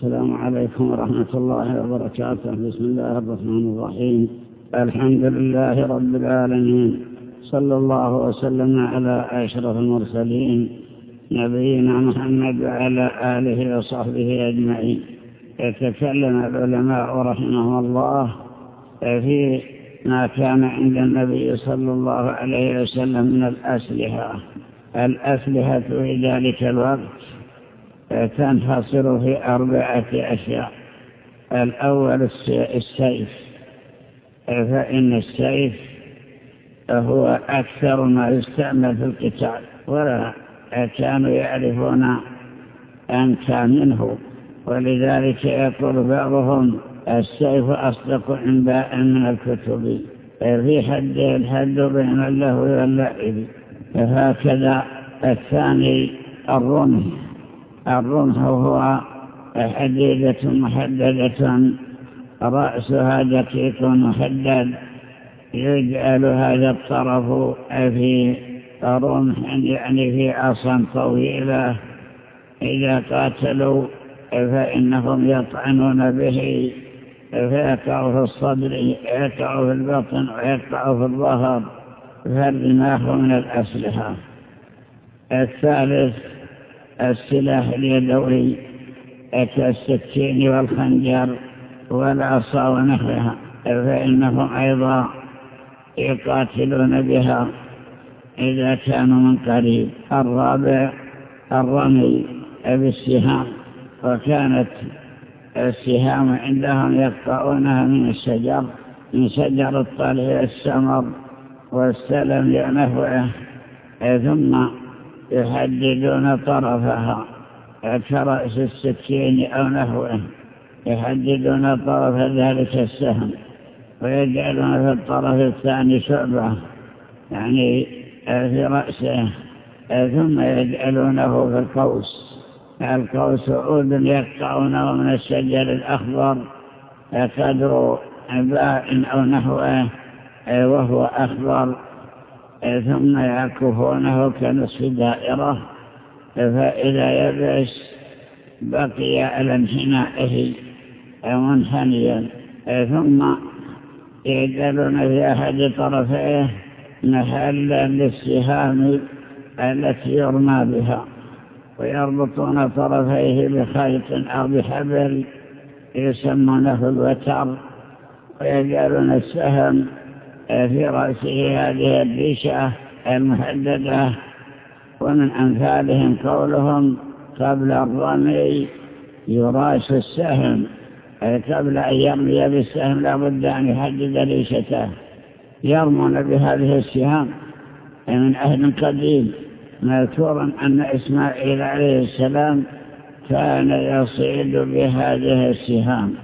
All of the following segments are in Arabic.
السلام عليكم ورحمة الله وبركاته. بسم الله الرحمن الرحيم. الحمد لله رب العالمين. صلى الله وسلم على أشرف المرسلين. نبينا محمد وعلى آله وصحبه أجمعين. يتكلم العلماء رحمه الله في ما كان عند النبي صلى الله عليه وسلم من الأسلحة. الأسلحة في ذلك الوقت تنحصر في أربعة أشياء. الأول السيف. فإن السيف هو أكثر ما يستعمل في القتال ولا كانوا يعرفون أنت منه. ولذلك يقول بعضهم السيف أصدق عند من الكتب. في حد الحد بين اللهو واللعب. هكذا الثاني الرمح الرمح هو حديدة محددة رأسها دقيق محدد يجعل هذا الطرف في رمح يعني في عصا طويلة. إذا قاتلوا فإنهم يطعنون به فيقع في الصدر يقع في البطن ويقع في الظهر. فالرماح من الأسلحة. الثالث السلاح اليدوي كالسكين والخنجر والعصا ونحوها. فإنهم أيضا يقاتلون بها إذا كانوا من قريب. الرابع الرمي بالسهام. وكانت السهام عندهم يقطعونها من الشجر من شجر الطلع السمر والسلم لنحوه. ثم يحددون طرفها كرأس السكين أو نحوه يحددون طرف ذلك السهم ويجعلون في الطرف الثاني شعبة يعني في رأسه ثم يجعلونه في القوس. القوس عود يقطعونه من الشجر الأخضر قدر باء أو نحوه وهو أخضر. ثم يعكفونه كنصف دائرة فإذا يبس بقي على انحنائه منحنيا ثم يجعلون في أحد طرفيه محلا للسهام التي يرمى بها ويربطون طرفيه بخيط أو بحبل يسمونه الوتر ويجعلون السهم في رأسه هذه الريشة المحددة ومن أمثالهم قولهم قبل الرمي يراش السهم قبل أن يرمي بالسهم لابد أن يحدد ريشته. يرمون بهذه السهام من أهل قديم. مذكورا أن إسماعيل عليه السلام كان يصيد بهذه السهام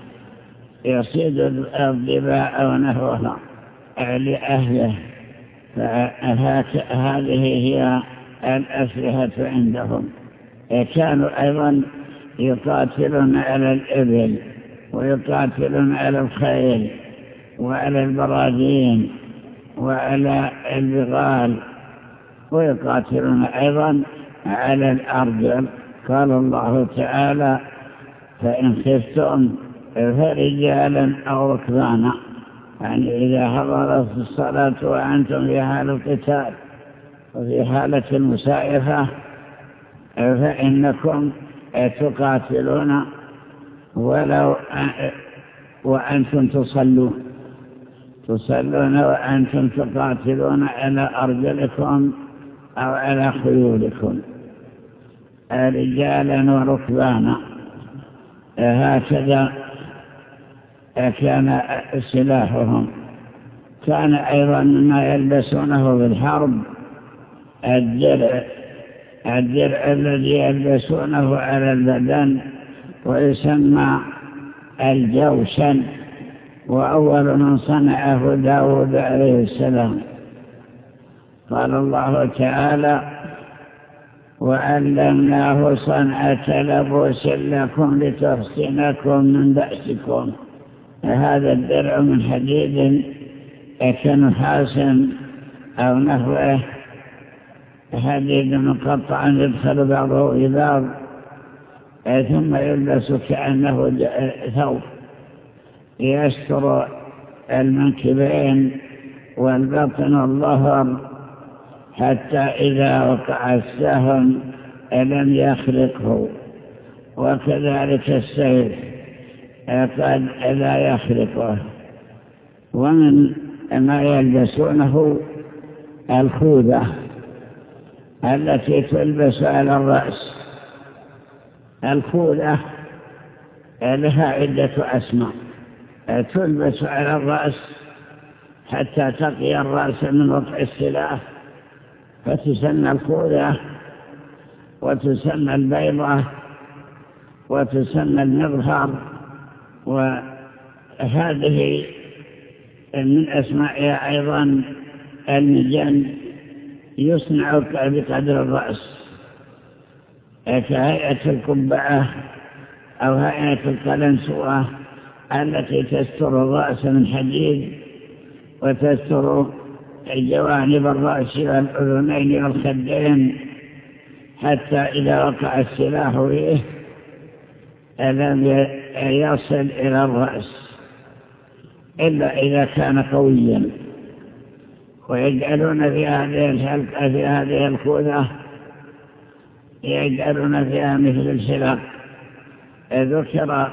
يصيد الضباء ونحوها. لأهله. فهذه هي الأسلحة عندهم. كانوا أيضا يقاتلون على الإبل ويقاتلون على الخيل وعلى البراجين وعلى البغال ويقاتلون أيضا على الأرجل. قال الله تعالى فإن خفتم فرجالا أو ركبانا يعني إذا حضرت الصلاة وأنتم في حال القتال وفي حالة المسائفة فإنكم تقاتلون ولو وأنتم تصلون. تصلون وأنتم تقاتلون على أرجلكم أو على خيولكم. رجالا وركبانا. هكذا كان سلاحهم. كان أيضا ما يلبسونه في الحرب الدرع الدرع الذي يلبسونه على البدن ويسمى الجوشن وأول من صنعه داود عليه السلام. قال الله تعالى وعلمناه صنعة لبوس لكم لتحسنكم من بأسكم. هذا الدرع من حديد كنحاس أو نحوه حديد مقطع يدخل بعضه إلى بعض ثم يلبس كأنه ثوب. يستر المنكبين والبطن والظهر حتى إذا وقع السهم لم يخلقه وكذلك السيف. قد لا يخلقه ومن ما يلبسونه الخوذة التي تلبس على الرأس. الخوذة لها عدة أسماء. تلبس على الرأس حتى تقي الرأس من وقع السلاح فتسمى الخوذة وتسمى البيضة وتسمى المظهر. وهذه من أسمائها أيضا المجن يصنع بقدر الرأس كهيئة القبعة أو هيئة القلنسوة التي تستر الرأس من حديد وتستر جوانب الرأس والأذنين والخدين حتى إذا وقع السلاح فيه لم يصل إلى الرأس إلا إذا كان قويا. ويجعلون في هذه في هذه الخوذة يجعلون فيها مثل الشلق ذكر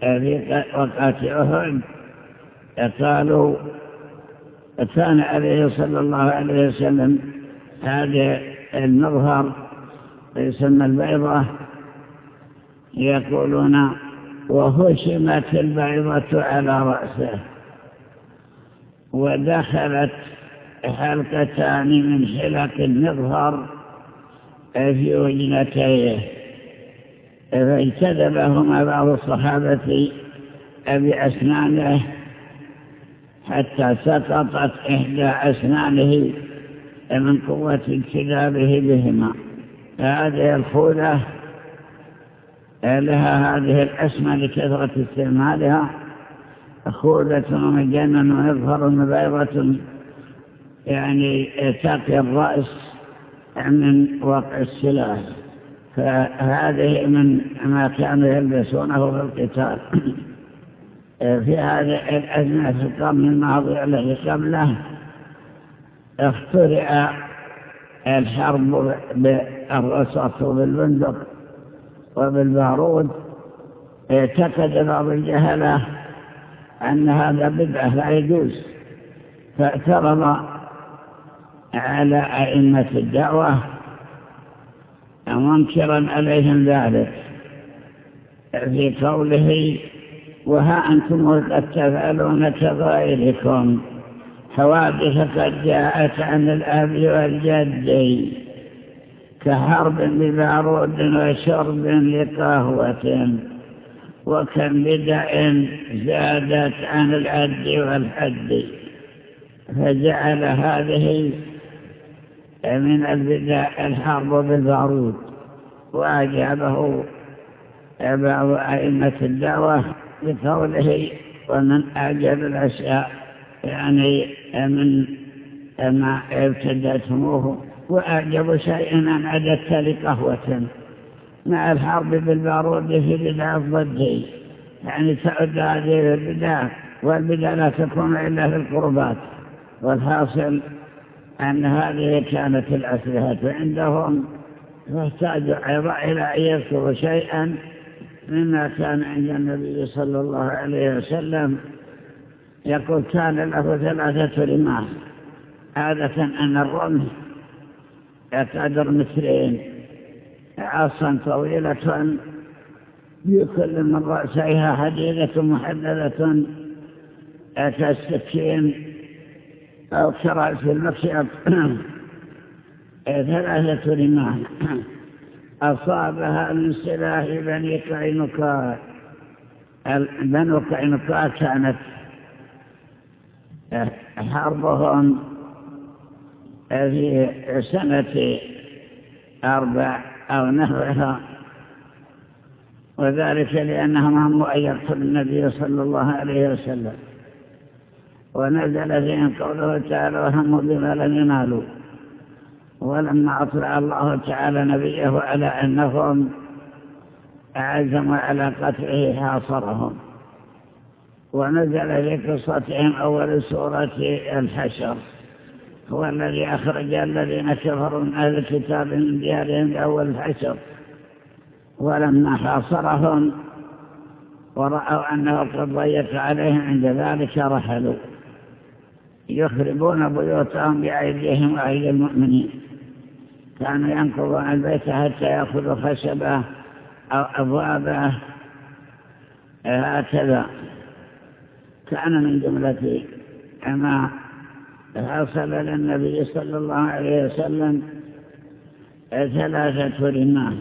في وقعة أهد قالوا كان عليه صلى الله عليه وسلم هذا المظهر يسمى البيضة يقولون وهشمت البيضة على رأسه. ودخلت حلقتان من حلق المظهر في وجنتيه. فاجتذبهما بعض الصحابة بأسنانه حتى سقطت إحدى أسنانه من قوة اجتذابه بهما. فهذه الخولة لها هذه الأسمى لكثرة استعمالها خولة ومجنن ويظهر مبيضة يعني تقي الرأس من وقع السلاح. فهذه من ما كانوا يلبسونه في القتال. في هذه الأزمة في القرن الماضي الذي قبله اخترع الحرب بالرصاص وبالبندق. وبالبارود اعتقد بعض الجهلة أن هذا بدعة لا يجوز فاعترض على أئمة الدعوة منكرا عليهم ذلك. في قوله وها أنتم قد تفعلون كغيركم؟ حوادث قد جاءت عن الأب والجد. كحرب ببارود وشرب لقهوة وكم بدع زادت عن العد والحد. فجعل هذه من البدع الحرب بالبارود وأجابه بعض أئمة الدعوة بقوله ومن أعجب الأشياء يعني من ما ابتدأتموه وأعجب شيء أن عددت لقهوة مع الحرب بالبارود في بدع الضد. يعني تعد هذه البدع والبدع لا تكون إلا في القربات. والحاصل أن هذه كانت الأسلحة عندهم فاحتاجوا أيضا إلى أن يذكروا شيئا مما كان عند النبي صلى الله عليه وسلم. يقول كان له ثلاثة رماح عادة أن الرمح يقدر مترين عصا طويلة بكل من رأسيها حديدة محددة كالسكين أو كرأس المكشف ثلاثة رماح أصابها من سلاح بني قينقاع. بنو قينقاع كانت حربهم في سنة أربع أو نحوها. وذلك لأنهم هم أن يقتل النبي صلى الله عليه وسلم. ونزل فيهم قوله تعالى وهم بما لم ينالوا ولما أطلع الله تعالى نبيه على أنهم عزموا على قتله حاصرهم. ونزل في قصتهم أول سورة الحشر. هو الذي أخرج الذين كفروا من أهل الكتاب من ديارهم أول الحشر ولما حاصرهم ورأوا أنه قد ضيق عليهم عند ذلك رحلوا يخربون بيوتهم بأيديهم وأيدي المؤمنين. كانوا ينقضون البيت حتى يأخذوا خشبة أو أبوابه هكذا. كان من جملة ما حصل للنبي صلى الله عليه وسلم ثلاثة رماه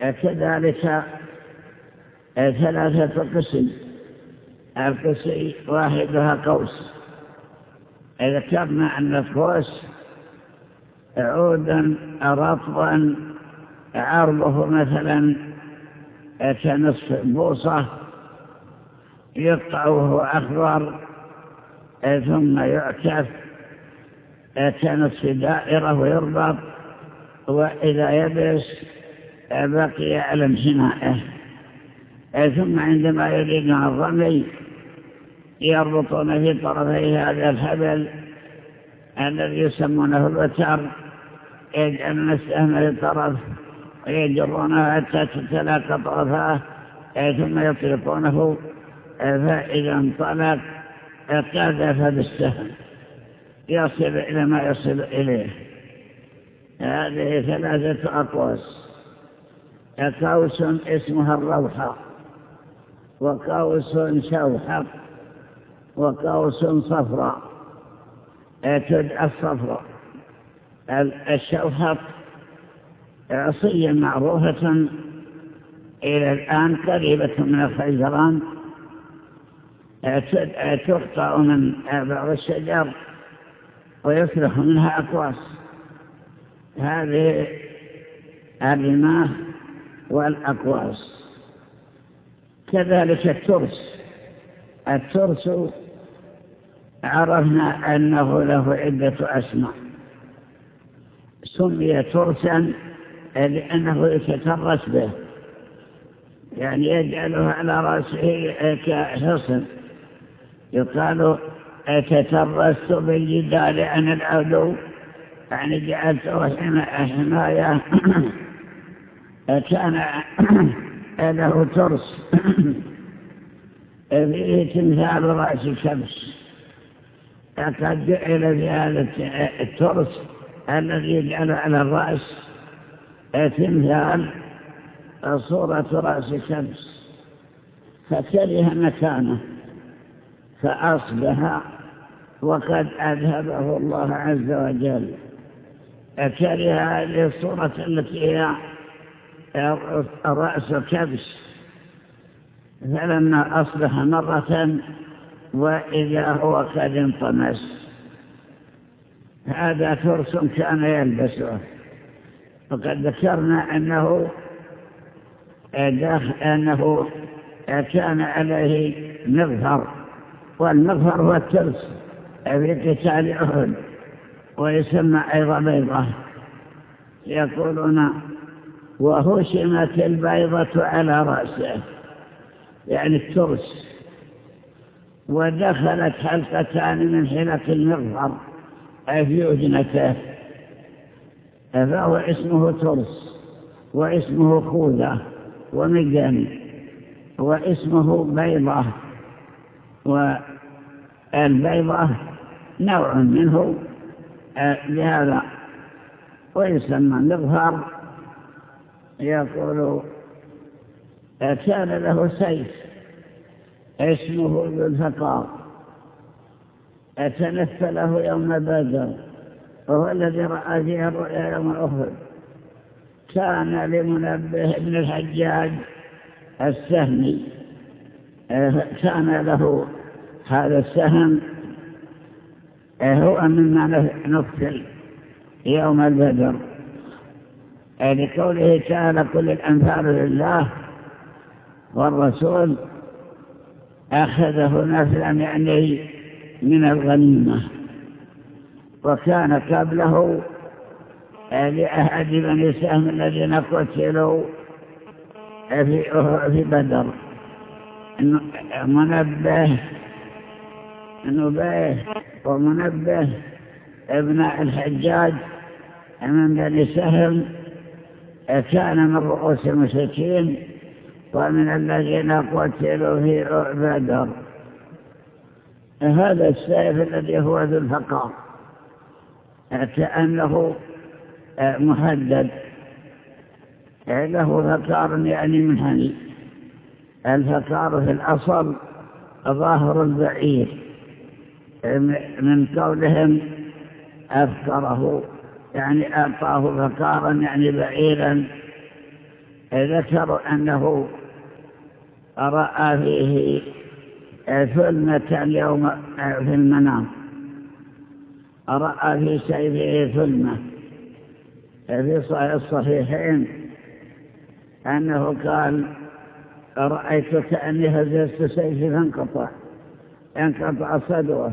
كذلك ثلاثة قسم. القسم واحدها قوس. ذكرنا أن القوس عودا رطبا عرضه مثلا كنصف بوصة يقطعه أخضر ثم يعكف كنصف دائرة ويربط وإذا يبس بقي على انحنائه ثم عندما يريدون الرمي يربطون في طرفي هذا الحبل الذي يسمونه الوتر يجعلون السهم لطرف ويجرونه حتى تتلاقى طرفاه ثم يطلقونه فإذا انطلق قذف بالسهم يصل إلى ما يصل إليه. هذه ثلاثة أقواس. قوس اسمها الروحة وقوس شوحق وقوس صفراء. تدعى الصفراء. الشوحق عصية معروفة إلى الآن قريبة من الخيزران. تقطع من بعض الشجر ويصلح منها أقواس. هذه الرماه والأقواس. كذلك الترس. الترس عرفنا أنه له عدة أسماء. سمي ترسا لأنه يتترس به. يعني يجعله على رأسه كحصن. يقال تترست بالجدال عن العدو؟ يعني جعلته حماية كان له ترس فيه تمثال رأس الشمس. قد جعل في هذا الترس الذي يجعل على الرأس تمثال صورة رأس الشمس. فكره مكانه. فأصبح وقد أذهبه الله عز وجل. كره هذه الصورة التي هي رأس كبش. فلما أصبح مرة وإذا هو قد انطمس. هذا فرس كان يلبسه. وقد ذكرنا أنه أنه كان عليه مظهر. والمظهر هو الترس في قتال أهد ويسمى أيضا بيضة. يقولون وهشمت البيضة على رأسه يعني الترس. ودخلت حلقتان من حلق المغفر في أجنته فهو اسمه ترس واسمه خوذة ومجن واسمه بيضة. والبيضة نوع منه لهذا ويسمى مظهر يقول كان له سيف اسمه ذو الفقار أتنفله يوم بدر وهو الذي رأى فيها الرؤيا يوم أخر كان لمنبه ابن الحجاج السهمي. كان له هذا السهم هو مما نقتل يوم البدر. لقوله تعالى كل الأنفال لله والرسول أخذه نفلا يعني من الغنيمة. وكان قبله لأحد بني سهم الذين قتلوا في في بدر. منبه نبيه ومنبه. ابن الحجاج من بني سهم كان من رؤوس المشركين ومن الذين قتلوا في بدر. هذا السيف الذي هو ذو الفقار. كأنه محدد. له فقار يعني من هني الفقار في الأصل ظاهر البعير من قولهم أفكره يعني أعطاه فقارا يعني بعيرا ذكروا أنه رأى فيه ثلمة اليوم في المنام. رأى في سيفه ثلمة في الصحيحين أنه قال رأيت كأني هززت سيفي فانقطع. انقطع صدوه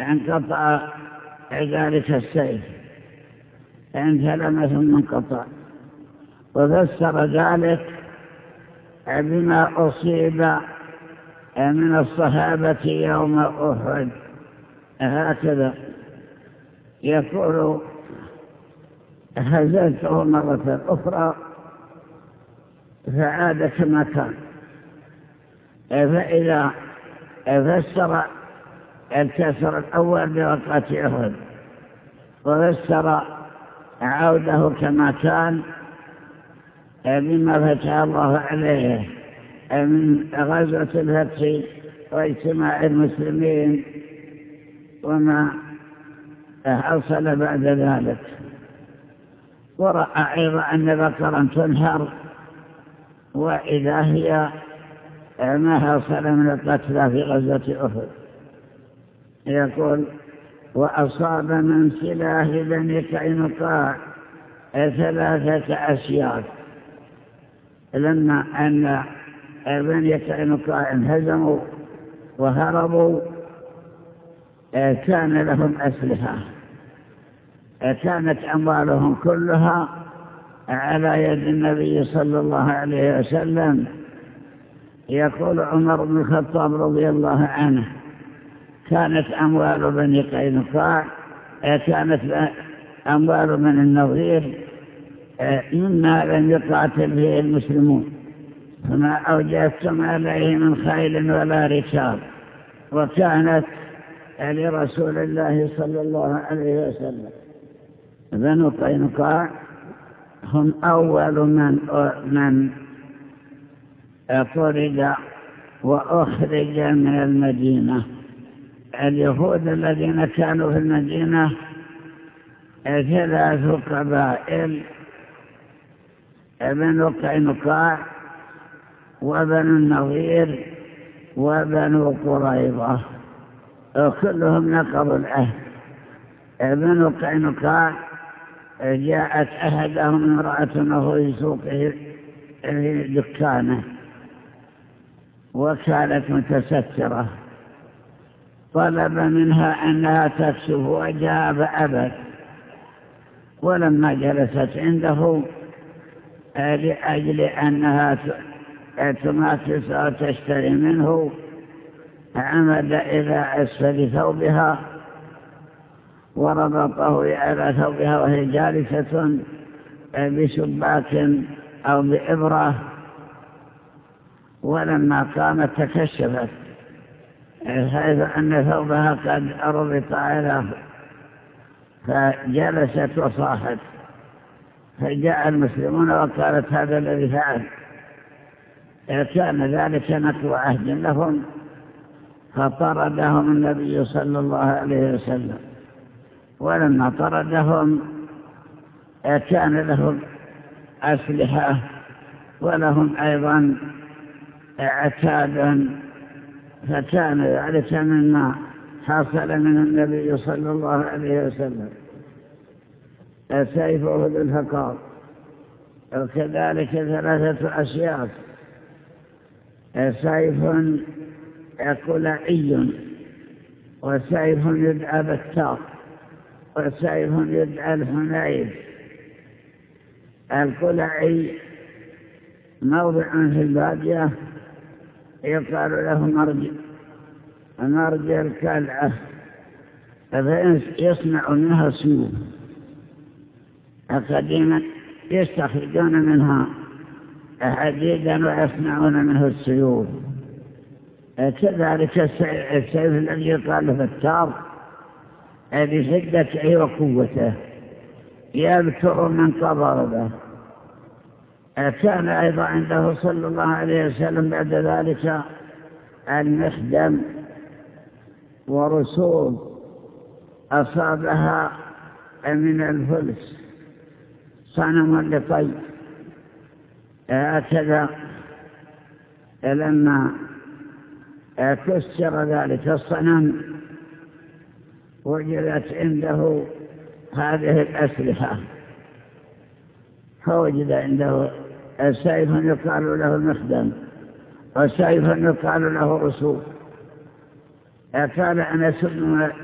انقطع ذلك السيف انثلم ثم انقطع. وفسر ذلك بما أصيب من الصحابة يوم أحد. هكذا يقول هزلته مرة أخرى فعاد كما كان. فإذا فسر الكسر الأول بوقعة أحد وفسر عوده كما كان بما فتح الله عليه من غزوة الفتح واجتماع المسلمين وما حصل بعد ذلك. ورأى أيضا أن بكرا تنهر وإذا هي ما حصل من القتلى في غزوة أحد. يقول وأصاب من سلاح بني كينقاع ثلاثة أشياء لما أن بني كينقاع انهزموا وهربوا كان لهم أسلحة. كانت أموالهم كلها على يد النبي صلى الله عليه وسلم يقول عمر بن الخطاب رضي الله عنه كانت أموال بني قينقاع كانت أموال من النظير مما لم يقاتل به المسلمون. فما أوجدتم عليه من خيل ولا ركاب وكانت لرسول الله صلى الله عليه وسلم بنو قينقاع هم أول من من طرد وأخرج من المدينة. اليهود الذين كانوا في المدينة ثلاث قبائل بنو قينقاع وبنو النظير وبنو قريضة كلهم نقضوا العهد بنو قينقاع جاءت أحدهم امرأة وهو في سوقه في دكانه وكانت متسترة. طلب منها أنها تكشف وجهها فأبت ولما جلست عنده لأجل أنها تماكس وتشتري منه عمد إلى أسفل ثوبها. وربطه على ثوبها وهي جالسة بشباك أو بإبرة. ولما قامت تكشفت حيث أن ثوبها قد أربط على فجلست وصاحت. فجاء المسلمون وقالت هذا الذي فعل. كان ذلك نقل عهد لهم فطردهم النبي صلى الله عليه وسلم. ولما طردهم كان لهم أسلحة ولهم أيضا عتاد فكان ذلك مما حصل من النبي صلى الله عليه وسلم. سيفه بالفقار وكذلك ثلاثة أشياء سيف قلعي وسيف يدعى بكار وسيف يدعى الحنيف القلعي موضع في البادية يقال له مرج مرج الكلعة فيصنع منها سيوف قديما يستخرجون منها. حديدا ويصنعون منه السيوف. كذلك السيف الذي يقال التار. بشدته وقوته. يبتر من قبضه كان أيضا عنده صلى الله عليه وسلم بعد ذلك المخدم ورسوم أصابها من الفلس. صنم لطي هكذا لما كسر ذلك الصنم وجدت عنده هذه الأسلحة. فوجد عنده سيف يقال له المخدم وسيف يقال له رسول. قال أنس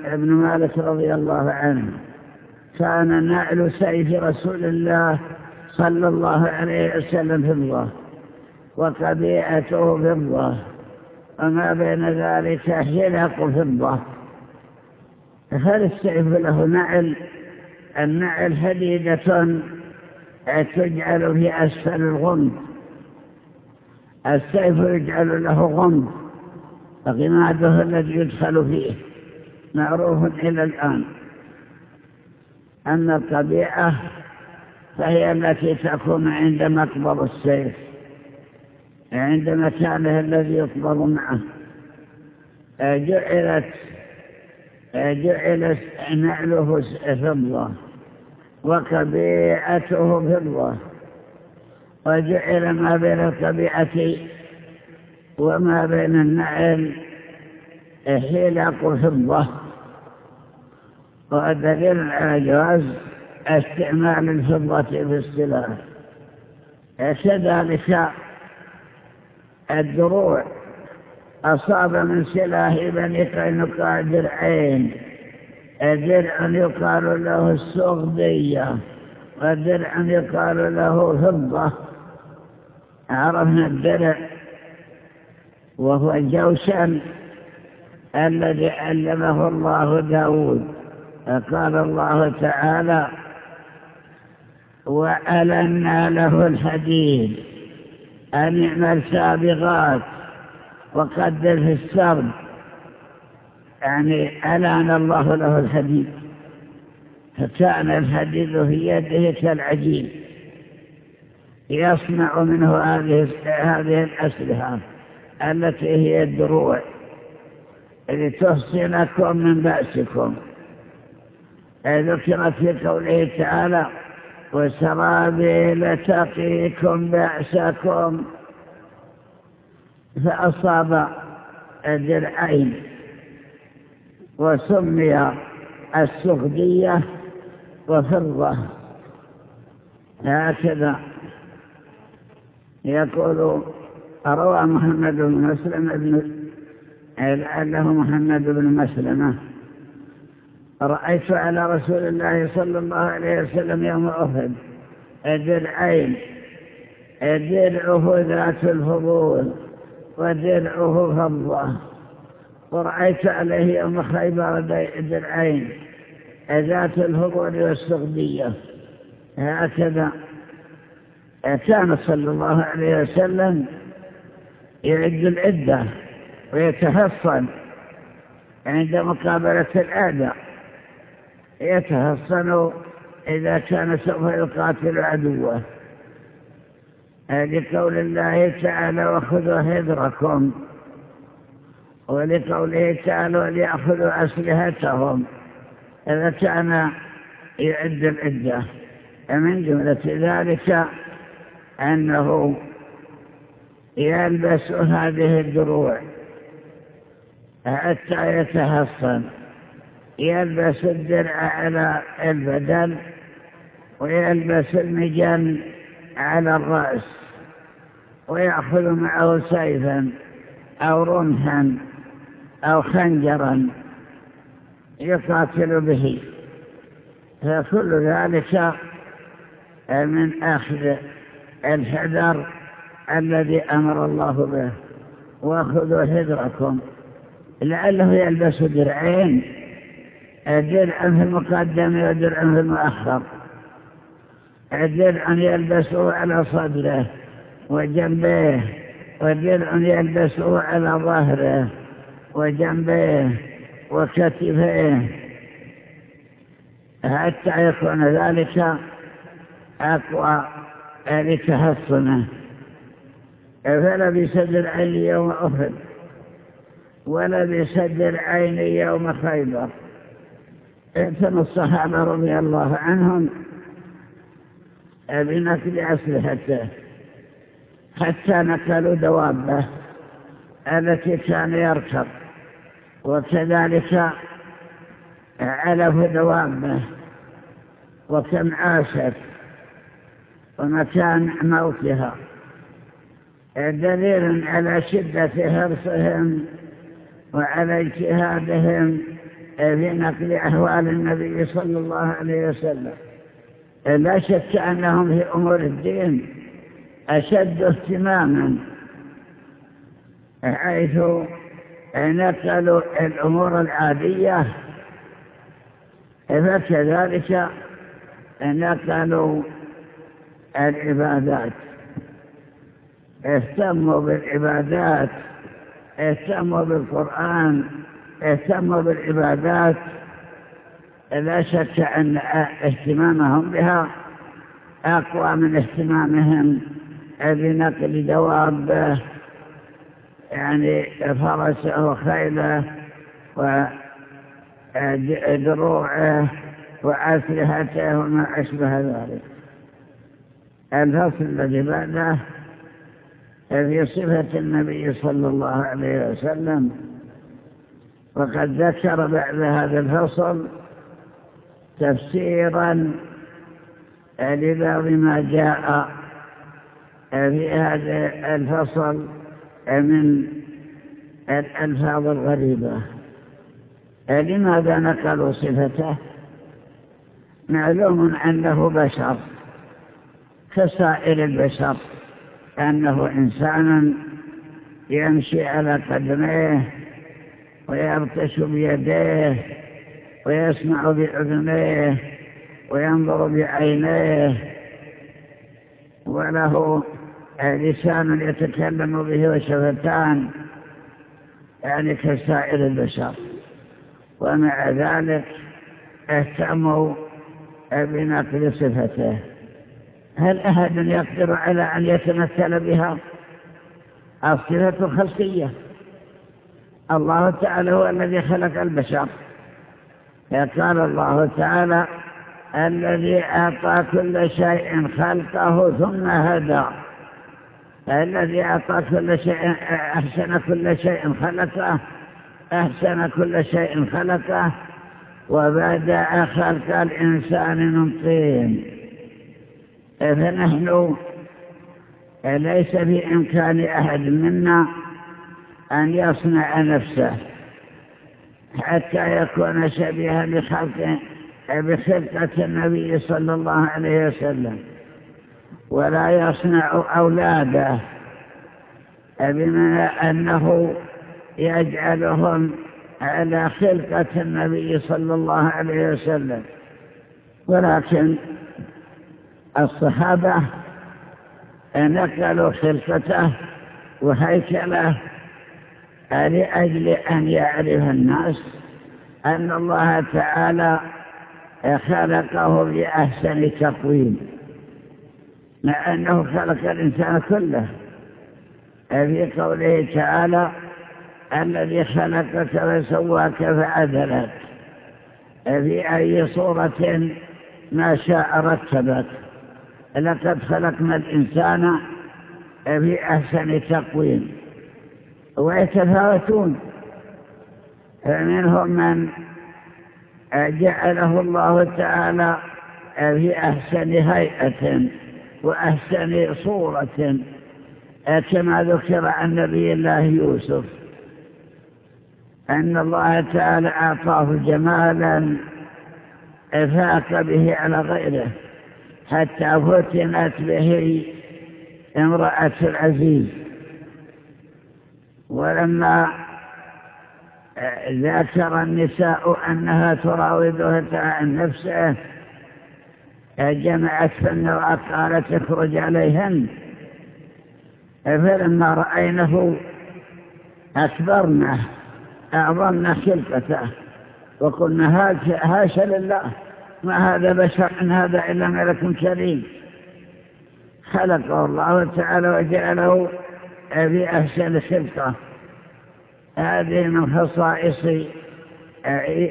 بن مالك رضي الله عنه كان نعل سيف رسول الله صلى الله عليه وسلم في الله وقبيعته الله. وما بين ذلك حلق الله فالسيف له نعل؟ النعل حديدة تجعل في أسفل الغمد السيف يجعل له غمد غماده الذي يدخل فيه. معروف إلى الآن. أما الطبيعة فهي التي تكون عند مقبض السيف. عند مكانه الذي يقبض معه. جعلت جعلت نعله فضة وقبيعته فضة وجعل ما بين القبيعة وما بين النعل حلق فضة ودليل على جواز استعمال الفضة في السلاح كذلك الدروع أصاب من سلاح بني قينقاع درعين درع يقال له السغدية ودرع يقال له فضة. عرفنا الدرع وهو الجوشن الذي علمه الله داود. قال الله تعالى وألنا له الحديد. أن يعمل سابغات وقدر في السرد يعني ألان الله له الحديد. فكان الحديد في يده كالعجين. يصنع منه هذه هذه الأسلحة التي هي الدروع. لتحصنكم من بأسكم. ذكرت في قوله تعالى وسرابيل تقيكم بأسكم. فأصاب الدرعين وسمي السخدية وفضة هكذا يقول روى محمد بن مسلم بن لعله محمد بن مسلمة رأيت على رسول الله صلى الله عليه وسلم يوم أحد درعين درعه ذات الفضول. ودرعه فضة ورأيت عليه يوم خيبر درعين ذات الفضول والسغدية هكذا. كان صلى الله عليه وسلم يعد العدة ويتحصن عند مقابلة الأعداء يتحصن إذا كان سوف يقاتل عدوه. لقول الله تعالى وخذوا هدركم ولقوله تعالى وليأخذوا أسلحتهم. إذا كان يعد العدة. من جملة ذلك أنه يلبس هذه الدروع. حتى يتحصن. يلبس الدرع على البدن. ويلبس المجن على الرأس. ويأخذ معه سيفا أو رمحا أو خنجرا يقاتل به. فكل ذلك من أخذ الحذر الذي أمر الله به. وخذوا حذركم. لعله يلبس درعين درع في المقدم ودرع في المؤخر. درع يلبسه على صدره. وجنبيه ودرع يلبسه على ظهره وجنبيه وكتفيه حتى يكون ذلك أقوى لتحصنه فلبس درعين يوم أفد ولبس درعين يوم خيبر. اعتنى الصحابة رضي الله عنهم بنقل أسلحته. حتى نقلوا دوابه. التي كان يركب وكذلك علف دوابه. وكم عاشت ومكان موتها. دليل على شدة حرصهم وعلى اجتهادهم في نقل أحوال النبي صلى الله عليه وسلم. لا شك أنهم في أمور الدين. أشد اهتماما حيث نقلوا الأمور العادية فكذلك نقلوا العبادات. اهتموا بالعبادات اهتموا بالقرآن اهتموا بالعبادات. لا شك أن اهتمامهم بها أقوى من اهتمامهم بنقل دواب يعني فرسه وخيله ودروعه وأسلحته وما أشبه ذلك. الفصل الذي بعده في صفة النبي صلى الله عليه وسلم. وقد ذكر بعد هذا الفصل تفسيرا لبعض ما جاء هذا الفصل من الألفاظ الغريبة. لماذا نقلوا صفته؟ معلوم أنه بشر كسائر البشر أنه إنسان يمشي على قدميه ويرتش بيديه ويسمع بأذنيه وينظر بعينيه وله لسان يتكلم به وشفتان يعني كسائر البشر. ومع ذلك اهتموا بنقل صفته. هل أحد يقدر على أن يتمثل بها؟ الصفة خلقية الله تعالى هو الذي خلق البشر. قال الله تعالى الذي أعطى كل شيء خلقه ثم هدى. الذي أعطى كل شيء أحسن كل شيء خلقه أحسن كل شيء خلقه وبدأ خلق الإنسان من طين. فنحن ليس بإمكان أحد منا أن يصنع نفسه حتى يكون شبيها بخلق بخلقة النبي صلى الله عليه وسلم ولا يصنع أولاده بمعنى أنه يجعلهم على خلقة النبي صلى الله عليه وسلم. ولكن الصحابة نقلوا خلقته وهيكله لأجل أن يعرف الناس أن الله تعالى خلقه بأحسن تقويم مع أنه خلق الإنسان كله. في قوله تعالى الذي خلقك وسواك فعدلك في أي صورة ما شاء رتبك لقد خلقنا الإنسان في أحسن تقويم. ويتفاوتون. فمنهم من جعله الله تعالى في أحسن هيئة وأحسن صورة كما ذكر عن نبي الله يوسف أن الله تعالى أعطاه جمالا فاق به على غيره حتى فتنت به امرأة العزيز. ولما ذكر النساء أنها تراودها نفسه جمعت فالنوى قالت اخرج عليهن. فلما رأينه أكبرنا أعظمنا خلقته وقلنا هاشا لله ما هذا بشر إن هذا إلا ملك كريم. خلقه الله تعالى وجعله في أحسن خلقه. هذه من خصائص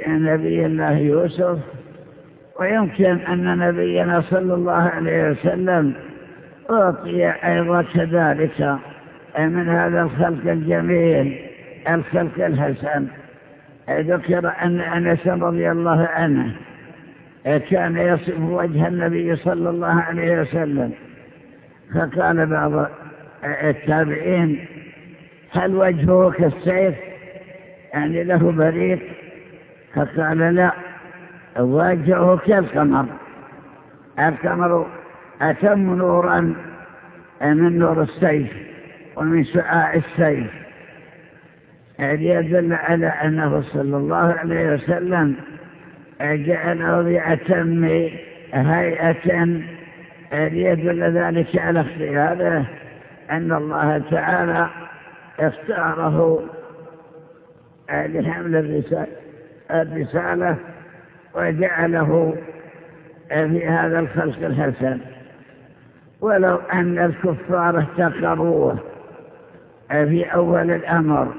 نبي الله يوسف. ويمكن أن نبينا صلى الله عليه وسلم أعطي أيضا كذلك من هذا الخلق الجميل الخلق الحسن. ذكر أن أنس رضي الله عنه كان يصف وجه النبي صلى الله عليه وسلم. فقال بعض التابعين هل وجهه كالسيف يعني له بريق؟ فقال لا وجهه كالقمر القمر أتم نورا من نور السيف؟ ومن شعاع السيف. هذا يدل على أنه صلى الله عليه وسلم جعله بأتم هيئة؟ يدل ذلك على اختياره؟ أن الله تعالى اختاره لحمل الرسالة وجعله في هذا الخلق الحسن. ولو أن الكفار احتقروه في أول الأمر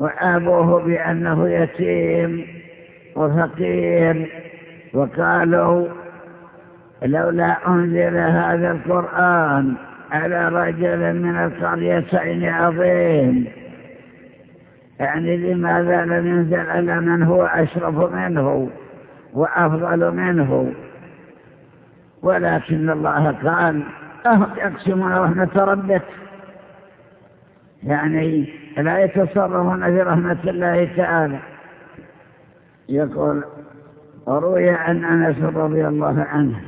وآبوه بأنه يتيم وفقير وقالوا لولا أنزل هذا القرآن على رجل من القريتين عظيم. يعني لماذا لم ينزل على من هو أشرف منه وأفضل منه؟ ولكن الله قال أهم يقسمون رحمة ربك. يعني لا يتصرفون في رحمة الله تعالى. يقول روي عن أنس رضي الله عنه.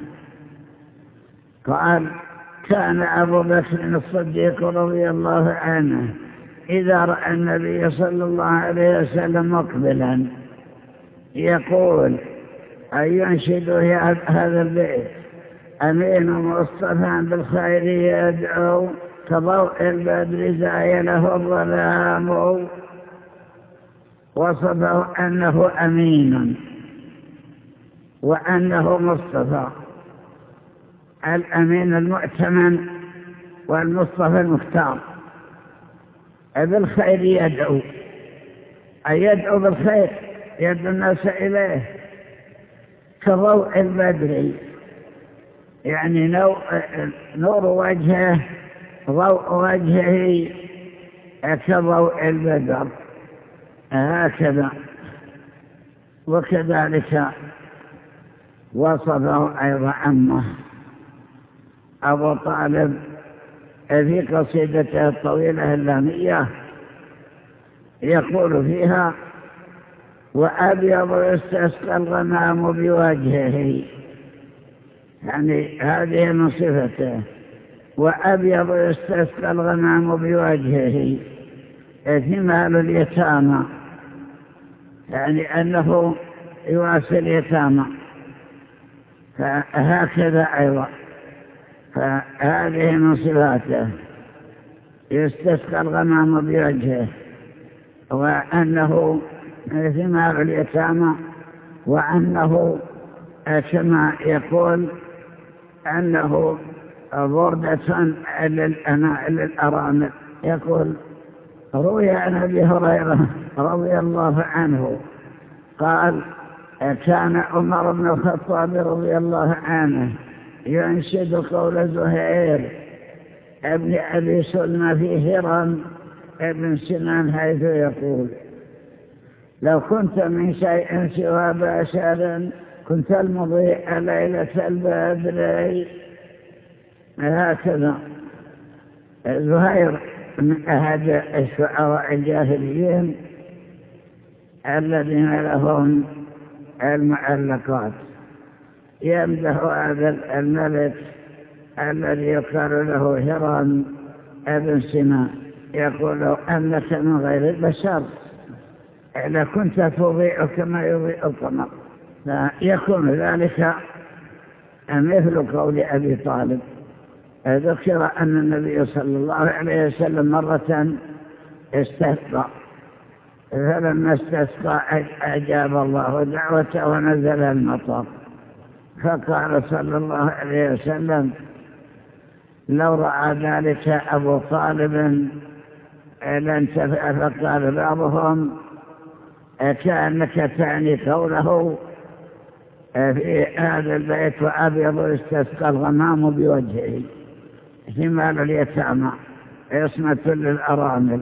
قال كان أبو بكر الصديق رضي الله عنه إذا رأى النبي صلى الله عليه وسلم مقبلا يقول أن ينشدوا هذا البيت؟ أمين مصطفى بالخير يدعو كضوء البدر زايله الظلام. وصفه أنه أمين وأنه مصطفى. الأمين المؤتمن والمصطفى المختار. بالخير يدعو. أي يدعو بالخير يدعو الناس إليه. كضوء البدر يعني نور وجهه ضوء وجهه كضوء البدر. هكذا. وكذلك وصفه أيضا عمه أبو طالب في قصيدته الطويلة اللامية يقول فيها وأبيض يستسقى الغمام بوجهه. يعني هذه من صفته وأبيض يستسقى الغمام بوجهه. ثمال اليتامى. يعني أنه يواسي اليتامى. فهكذا أيضا. فهذه من صفاته يستسقى الغمام بوجهه وأنه ثمار اليتامى وأنه كما يقول أنه بردة للأرامل. يقول روي عن أبي هريرة رضي الله عنه قال كان عمر بن الخطاب رضي الله عنه ينشد قول زهير ابن أبي سلمى في هرم ابن سنان حيث يقول لو كنت من شيء سوى بشر كنت المضيء ليلة البدر. هكذا. زهير من أحد الشعراء الجاهليين الذين لهم المعلقات. يمدح هذا الملك الذي يقال له هران ابن سنان يقول أنك من غير البشر. إذا كنت تضيء كما يضيء القمر فيكون ذلك مثل قول أبي طالب. ذكر أن النبي صلى الله عليه وسلم مرة استسقى. فلما استسقى أجاب الله دعوته ونزل المطر. فقال صلى الله عليه وسلم لو رأى ذلك أبو طالب لانتفع فقال بعضهم كأنك تعني قوله في هذا البيت وأبيض استسقى الغمام بوجهه حمال اليتامى عصمة للأرامل.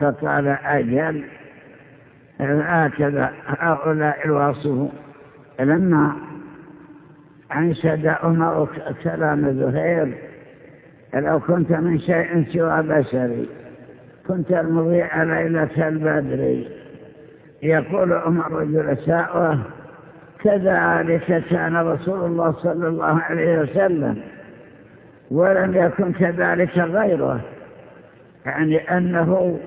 فقال أجل هكذا هؤلاء الواصفون لما أنشد أمر كلام زهير. لو كنت من شيء سوى بشري كنت المضيع ليلة البدر. يقول أمر جلساؤه كذلك كان رسول الله صلى الله عليه وسلم ولم يكن كذلك غيره. يعني أنه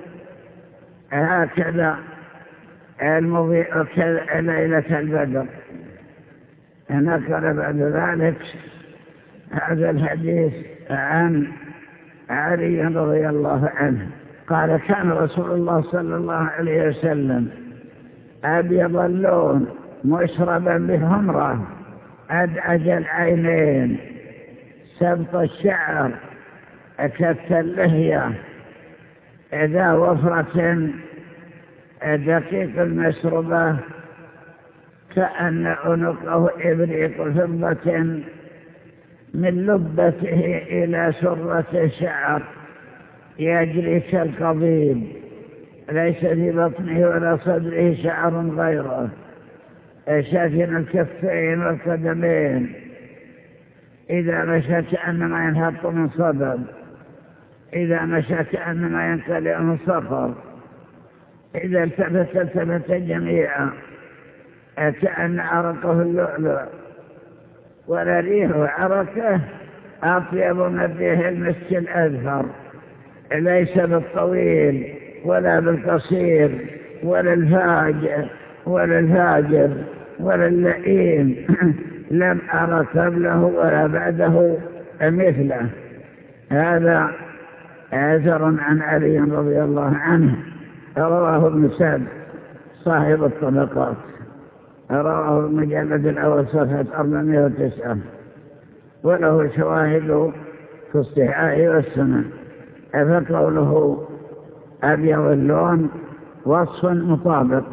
هكذا المضيء ليلة البدر. نقل بعد ذلك هذا الحديث عن علي رضي الله عنه. قال كان رسول الله صلى الله عليه وسلم أبيض اللون مشربا بهمرة أدعج العينين سبط الشعر كف اللهية إذا وفرة دقيق المشربة كأن عنقه إبريق فضة من لبته إلى سرة الشعر يجري كالقضيب ليس في بطنه ولا صدره شعر غيره. شافن الكفين والقدمين. إذا مشى كأنما ينهط من صدر. إذا مشى كأنما ينقلع من صفر إذا التفت التفت جميعا. كأن عرقه اللؤلؤ. ولا ريح عرقه أطيب من ريح المسك الأذفر ليس بالطويل ولا بالقصير ولا الفاجر ولا الفاجر ولا اللئيم. لم أرى قبله ولا بعده مثله. هذا أثر عن علي رضي الله عنه. رواه ابن سعد صاحب الطبقات. رواه المجلد الأول صفحة 409 وله شواهد في الصحاح والسنن. فقوله أبيض اللون وصف مطابق.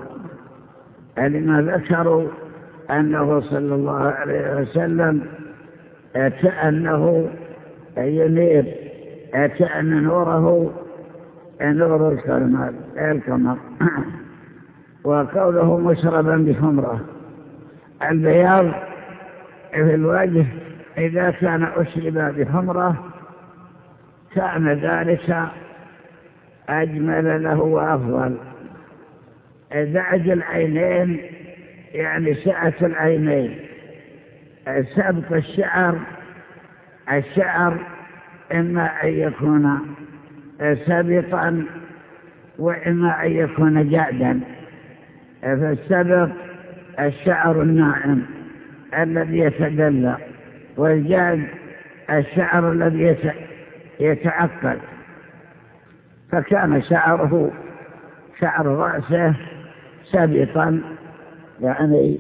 لما ذكروا أنه صلى الله عليه وسلم كأنه ينير كأن نوره نور القمر وقوله مشربا بحمرة البياض في الوجه إذا كان أشرب بحمرة كان ذلك أجمل له وأفضل. دعج العينين يعني سعة العينين. سبق الشعر الشعر إما أن يكون سبطا وإما أن يكون جعدا فالسبق الشعر الناعم الذي يتدلى والجاد الشعر الذي يتعقد. فكان شعره شعر رأسه سبطا يعني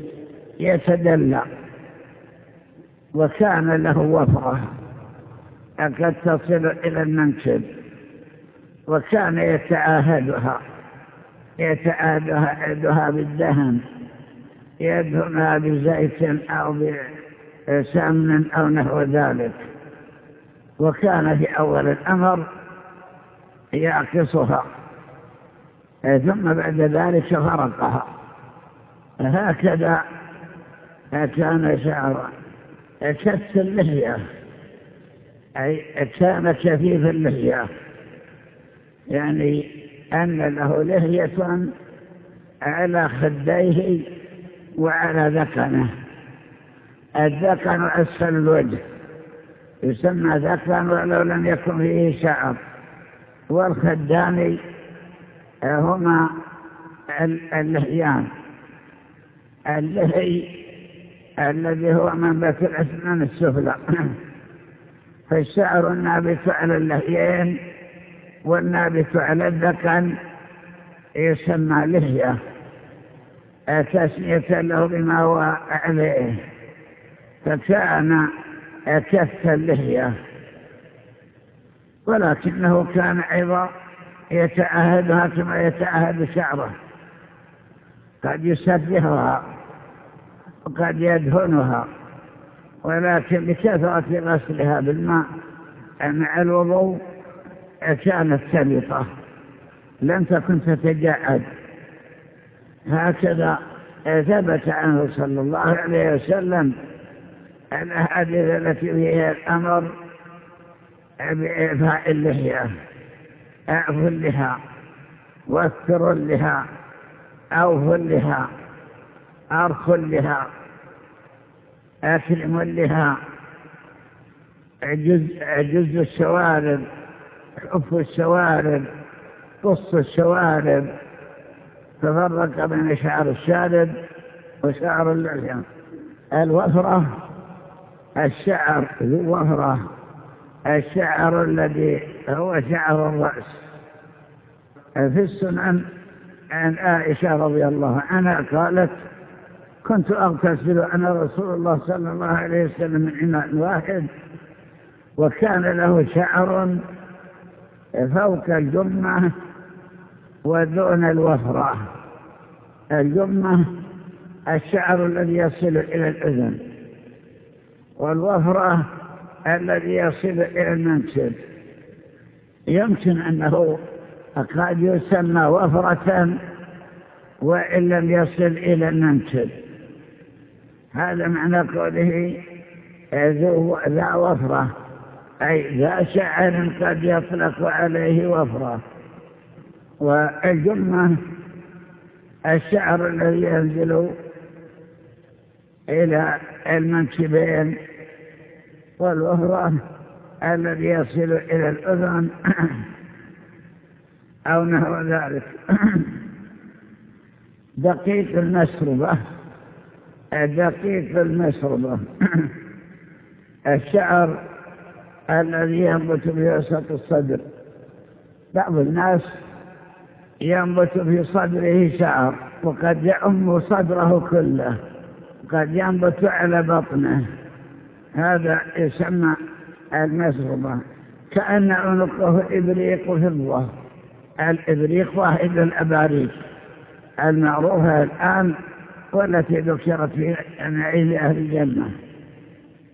يتدلى وكان له وفرة قد تصل إلى المنكب وكان يتعاهدها. يتعاهدها بالدهن يدهنها بزيت أو بسمن أو نحو ذلك. وكان في أول الأمر يعكسها ثم بعد ذلك فرقها هكذا كان شعرا كف اللحية أي كان كثيف اللحية يعني أن له لحية على خديه وعلى ذقنه الذقن أسفل الوجه. يسمى ذكرا ولو لم يكن فيه شعر. والخدان هما اللحيان اللحي الذي هو منبت الأسنان السفلى. فالشعر النابت على اللحيين والنابت على الذكن يسمى لحية تسمية له بما هو عليه. فكأن كف اللحية ولكنه كان أيضا يتعهدها كما يتعهد شعره. قد يسبحها وقد يدهنها ولكن بكثرة غسلها بالماء مع الوضوء كانت سلطة لم تكن تتجعد هكذا ثبت عنه صلى الله عليه وسلم الأحاديث التي فيها الأمر بإعفاء اللحية أعفوا اللها واستروا اللها أوفوا اللها أرخوا اللها أكرموا اللها جزء الشوارب. حفوا الشوارب قصوا الشوارب تفرق بين شعر الشارب وشعر اللحية الوفرة الشعر ذو وفرة الشعر الذي هو شعر الرأس. في السنن عن عائشة رضي الله عنها قالت كنت أغتسل أنا رسول الله صلى الله عليه وسلم من إناء واحد وكان له شعر فوق الجمة ودون الوفرة. الجمة الشعر الذي يصل إلى الأذن والوفرة الذي يصل إلى المنسب يمكن أنه قد يسمى وفرة وإن لم يصل إلى المنسب هذا معنى قوله ذا وفرة. أي ذا شعر قد يطلق عليه وفرة. والجمة الشعر الذي ينزل إلى المنكبين والوفرة الذي يصل إلى الأذن أو نحو ذلك. دقيق المسربة دقيق المسربة الشعر الذي ينبت في وسط الصدر. بعض الناس ينبت في صدره شعر وقد يعم صدره كله قد ينبت على بطنه. هذا يسمى المسربة كأن عنقه إبريق فضة. الإبريق واحد الأباريق. المعروفة الآن والتي ذكرت في نعيم أهل الجنة.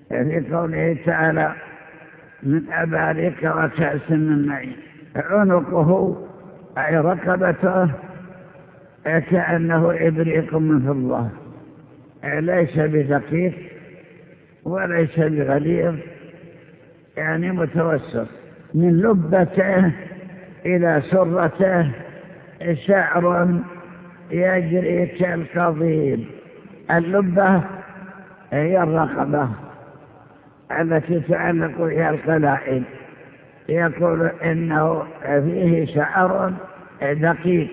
في قوله تعالى من أباريق وكأس من معين عنقه أي ركبته كأنه إبريق من فضة. ليس بدقيق وليس بغليظ يعني متوسط. من لبته إلى سرته شعر يجري كالقضيب. اللبة هي الرقبة. التي تعلق بها القلائد يقول إنه فيه شعر دقيق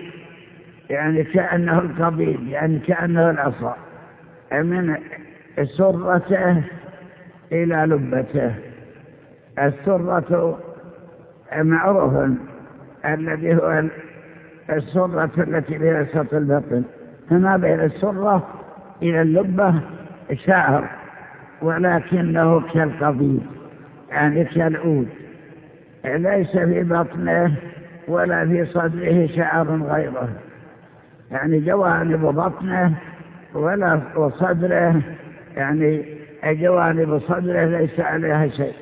يعني كأنه القضيب يعني كأنه العصا. من سرته إلى لبته. السرة معروف الذي هو السرة التي بين سطح البطن. فما بين السرة إلى اللبة شعر. ولكنه كالقضيب يعني كالعود. ليس في بطنه ولا في صدره شعر غيره. يعني جوانب بطنه ولا وصدره يعني جوانب صدره ليس عليها شيء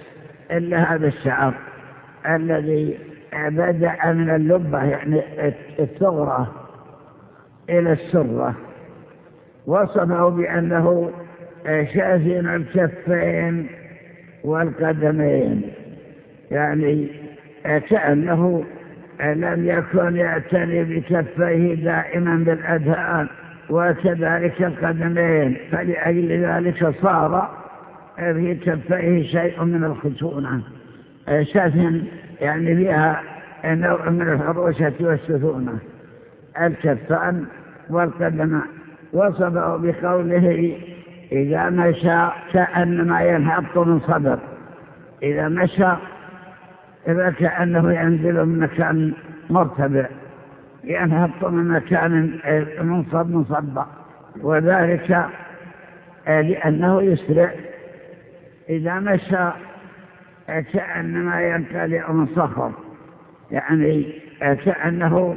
إلا هذا الشعر الذي بدأ من اللبة يعني الثغرة إلى السرة. وصفه بأنه شافين الكفين والقدمين. يعني كأنه لم يكن يعتني بكفيه دائما بالأذهان وكذلك القدمين. فلأجل ذلك صار في كفيه شيء من الخشونة. شاف يعني فيها نوع من الحروشة والسثونة الكفان والقدماء وصفه بقوله إذا مشى كأنما ينهبط من صدر. إذا مشى إذا كأنه ينزل من مكان مرتبع. ينهبط من مكان منصب منصب وذلك لأنه يسرع. إذا مشى كأنما ينقلع من صخر. يعني كأنه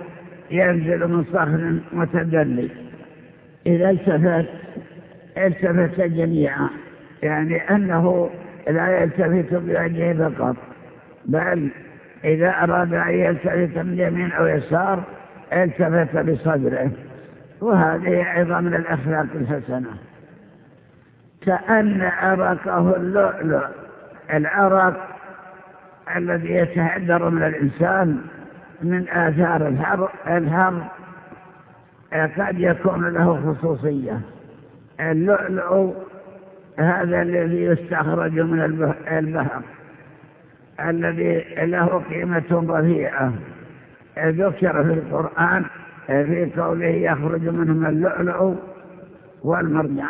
ينزل من صخر متدلي إذا التفت التفت جميعا يعني أنه لا يلتفت بوجهه فقط بل إذا أراد أن يلتفت من يمين أو يسار التفت بصدره وهذه أيضا من الأخلاق الحسنة. كأن عرقه اللؤلؤ العرق الذي يتهدر من الإنسان من آثار الهر, قد يكون له خصوصية. اللؤلؤ هذا الذي يستخرج من البحر الذي له قيمة رفيعة. ذكر في القرآن في قوله يخرج منهم اللؤلؤ والمرجع.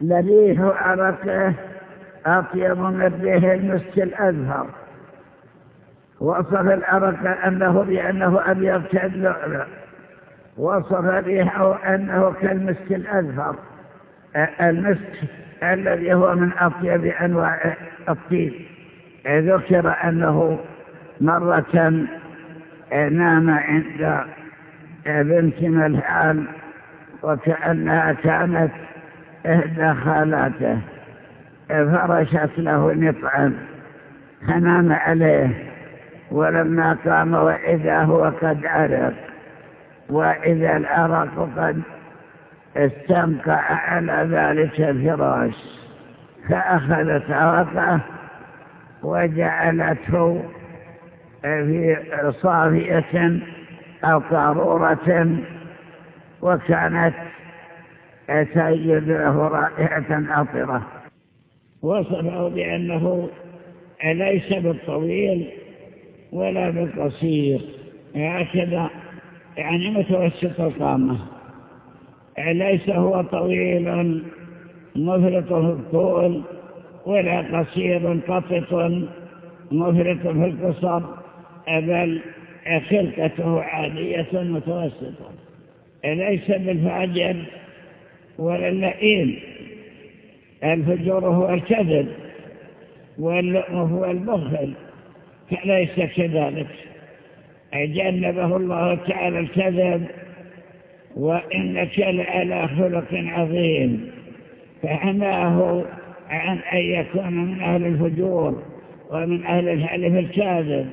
لريح عرقه أطيب من ريح المسك الأزهر. وصف العرق أنه بأنه أبيض كاللؤلؤ. وصف ريحه أنه كالمسك الأزهر. المسك الذي هو من أطيب أنواع الطيب. ذكر أنه مرة نام عند بنت ملحان وكأنها كانت إحدى خالاته. فرشت له نطعا فنام عليه. ولما قام وإذا هو قد عرق وإذا العرق قد استنقع على ذلك الفراش فأخذت عرقه وجعلته في صافية أو قارورة وكانت تجد له رائحة عطرة وصفه بأنه ليس بالطويل ولا بالقصير هكذا يعني متوسط القامة. ليس هو طويل مفرط في الطول ولا قصير قطط مفرط في القصر بل خلقته عادية متوسطة. ليس بالفاجر ولا اللئيم الفجور هو الكذب واللؤم هو البخل فليس كذلك. جنبه الله تعالى الكذب وإنك لعلى خلق عظيم. فحماه عن أن يكون من أهل الفجور ومن أهل الحلف الكاذب.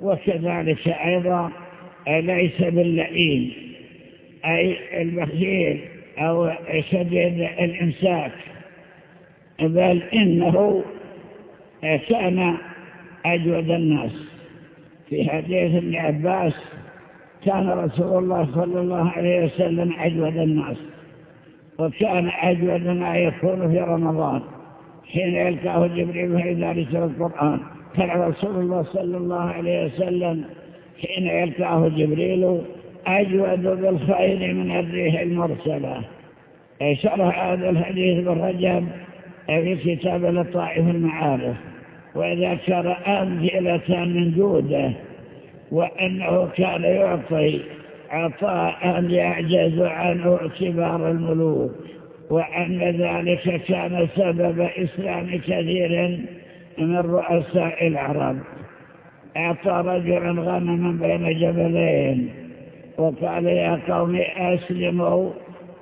وكذلك أيضا ليس باللئيم؟ أي البخيل أو شديد الإمساك. بل إنه كان أجود الناس. في حديث ابن عباس كان رسول الله صلى الله عليه وسلم أجود الناس وكان أجود ما يكون في رمضان. حين يلقاه جبريل فإذا رسل القرآن كان رسول الله صلى الله عليه وسلم حين يلقاه جبريل أجود بالخير من الريح المرسلة. شرح هذا الحديث بالرجب في كتاب لطائف المعارف وذكر أمثلة من جودة وأنه كان يعطي عطاء يعجز عنه اعتبار الملوك وأن ذلك كان سبب إسلام كثير من رؤساء العرب. أعطى رجلا غنما بين جبلين وقال يا قوم أسلموا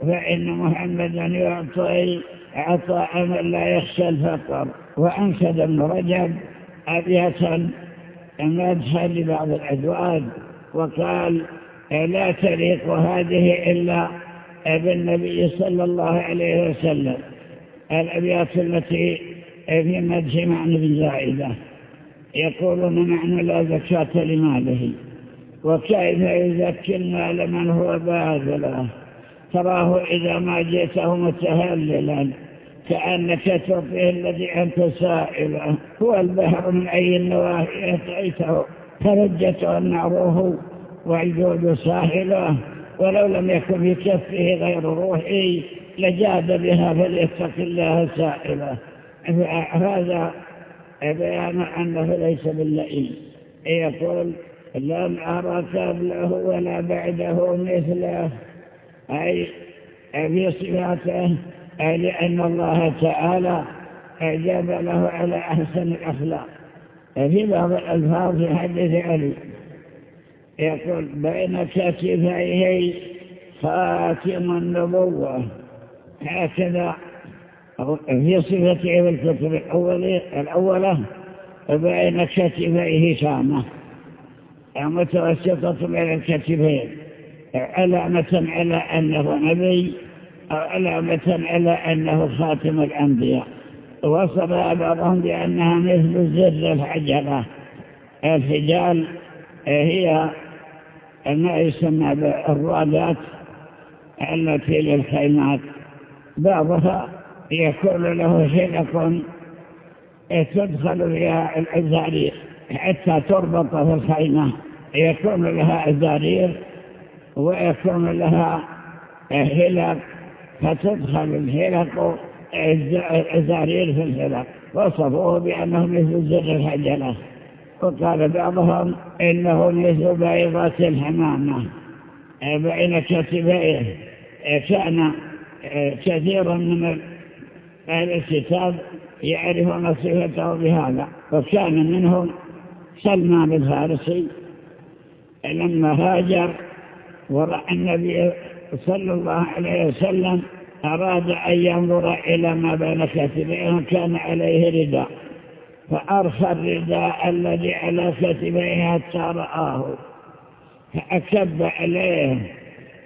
فإن محمدا يعطي عطاء من لا يخشى الفقر. وأنشد ابن رجب أبية مدحا لبعض الأزواج وقال لا تليق هذه إلا بالنبي صلى الله عليه وسلم الأبيات التي في مدح معنى زائدة. يقولون معنى لا زكاة لماله وكيف يزكي المال من هو باذله؟ تراه إذا ما جئته متهللا. كأنك تعطيه الذي أنت سائلة. هو البحر من أي النواهي أتيته. فرجته النعروه والجود ساهلة. ولو لم يكن في كفه غير روحي لجاد بها فليتق الله سائلة. هذا بيان أنه ليس باللئيم. يقول لم أرى قبله ولا بعده مثله. أي في صفاته لأن الله تعالى أجاب له على أحسن الأخلاق. في بعض الألفاظ في حديث علي يقول بين كتفيه خاتم النبوة. هكذا في صفته بالكتب الأولى بين كتفيه شامة. متوسطة بين الكتفين علامة على أنه نبي علامة على أنه خاتم الأنبياء. وصف بعضهم بأنها مثل زر الحجرة. الحجال هي ما يسمى بالرادات التي للخيمات. بعضها يكون له شلق تدخل فيها الأزارير. حتى تربط في الخيمة. يكون لها أزارير ويكون لها هلق فتدخل الهلق الأزارير في الهلق وصفوه بأنه مثل زر الحجلة وقال بعضهم إنه مثل بيضة الحمامة. بين كتبيه كان كثيرا من أهل الكتاب يعرفون صفته بهذا. وكان منهم سلمان الفارسي. لما هاجر ورأى النبي صلى الله عليه وسلم أراد أن ينظر إلى ما بين كتبيه كان عليه رداء فأرخى الرداء الذي على كتبيه حتى رآه. فأكب عليه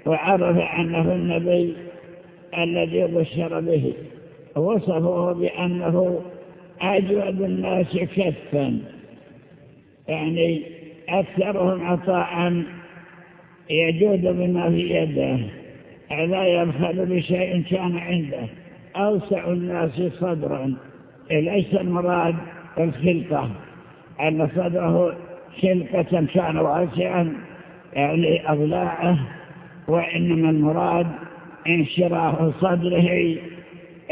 وعرف أنه النبي الذي بشر به. وصفه بأنه أجود الناس كفا. يعني أكثرهم عطاء يجود بما في يده. لا يبخل بشيء كان عنده. أوسع الناس صدرا. ليس المراد؟ الخلقة. أن صدره خلقة كان واسعا يعني أضلاعه. وإنما المراد انشراح صدره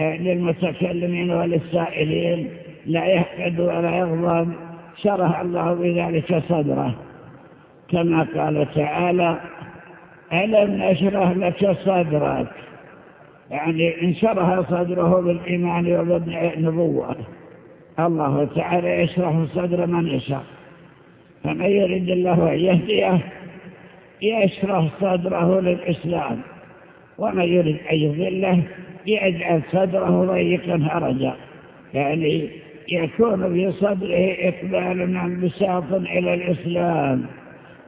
للمتكلمين وللسائلين. لا يحقد ولا يغضب. شرح الله بذلك صدره. كما قال تعالى ألم نشرح لك صدرك؟ يعني انشرح صدره بالإيمان وبالنبوة الله تعالى يشرح صدر من يشاء. فمن يريد الله أن يهديه يشرح صدره للإسلام. ومن يريد أن يضله يجعل صدره ضيقا هرجا. يعني يكون في صدره إقبال من بساط إلى الإسلام.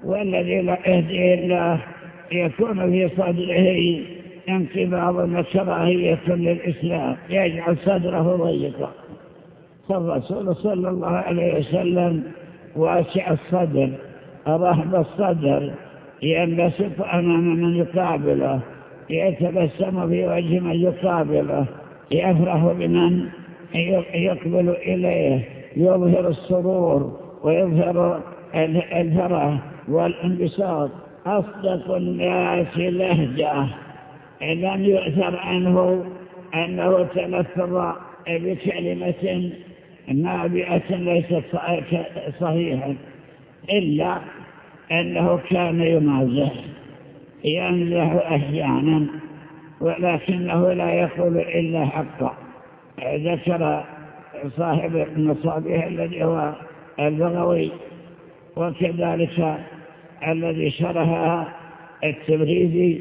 والذي لا يهديه الله يكون في صدره انقباض وكراهية للإسلام يجعل صدره ضيقا. فالرسول صلى الله عليه وسلم واسع الصدر رحب الصدر ينبسط أمام من يقابله يتبسم في وجه من يقابله يفرح بمن يقبل إليه يظهر السرور ويظهر الفرح والانبساط. أصدق الناس لهجة. لم يؤثر عنه أنه تلفظ بكلمة نابئة ليست صحيحة إلا أنه كان يمازح يمزح أحيانا ولكنه لا يقول إلا حقا. ذكر صاحب المصابيح الذي هو البغوي وكذلك الذي شرها التبريزي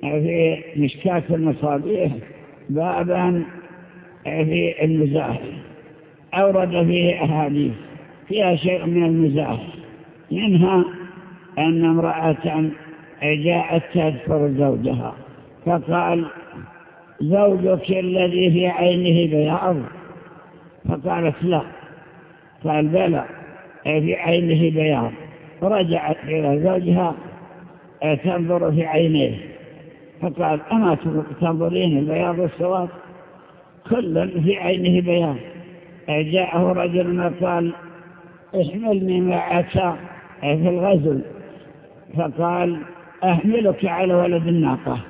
في مشكاة المصابيح بابا في المزاح. أورد فيه أحاديث فيها شيء من المزاح. منها أن امرأة جاءت تذكر زوجها فقال زوجك الذي في عينه بياض؟ فقالت لا. قال بلى في عينه بياض. رجعت إلى زوجها تنظر في عينيه. فقال أما تنظرين البياض والسواد كل في عينه بيان جاءه رجل وقال احملني معك في الغزل. فقال أحملك على ولد الناقة.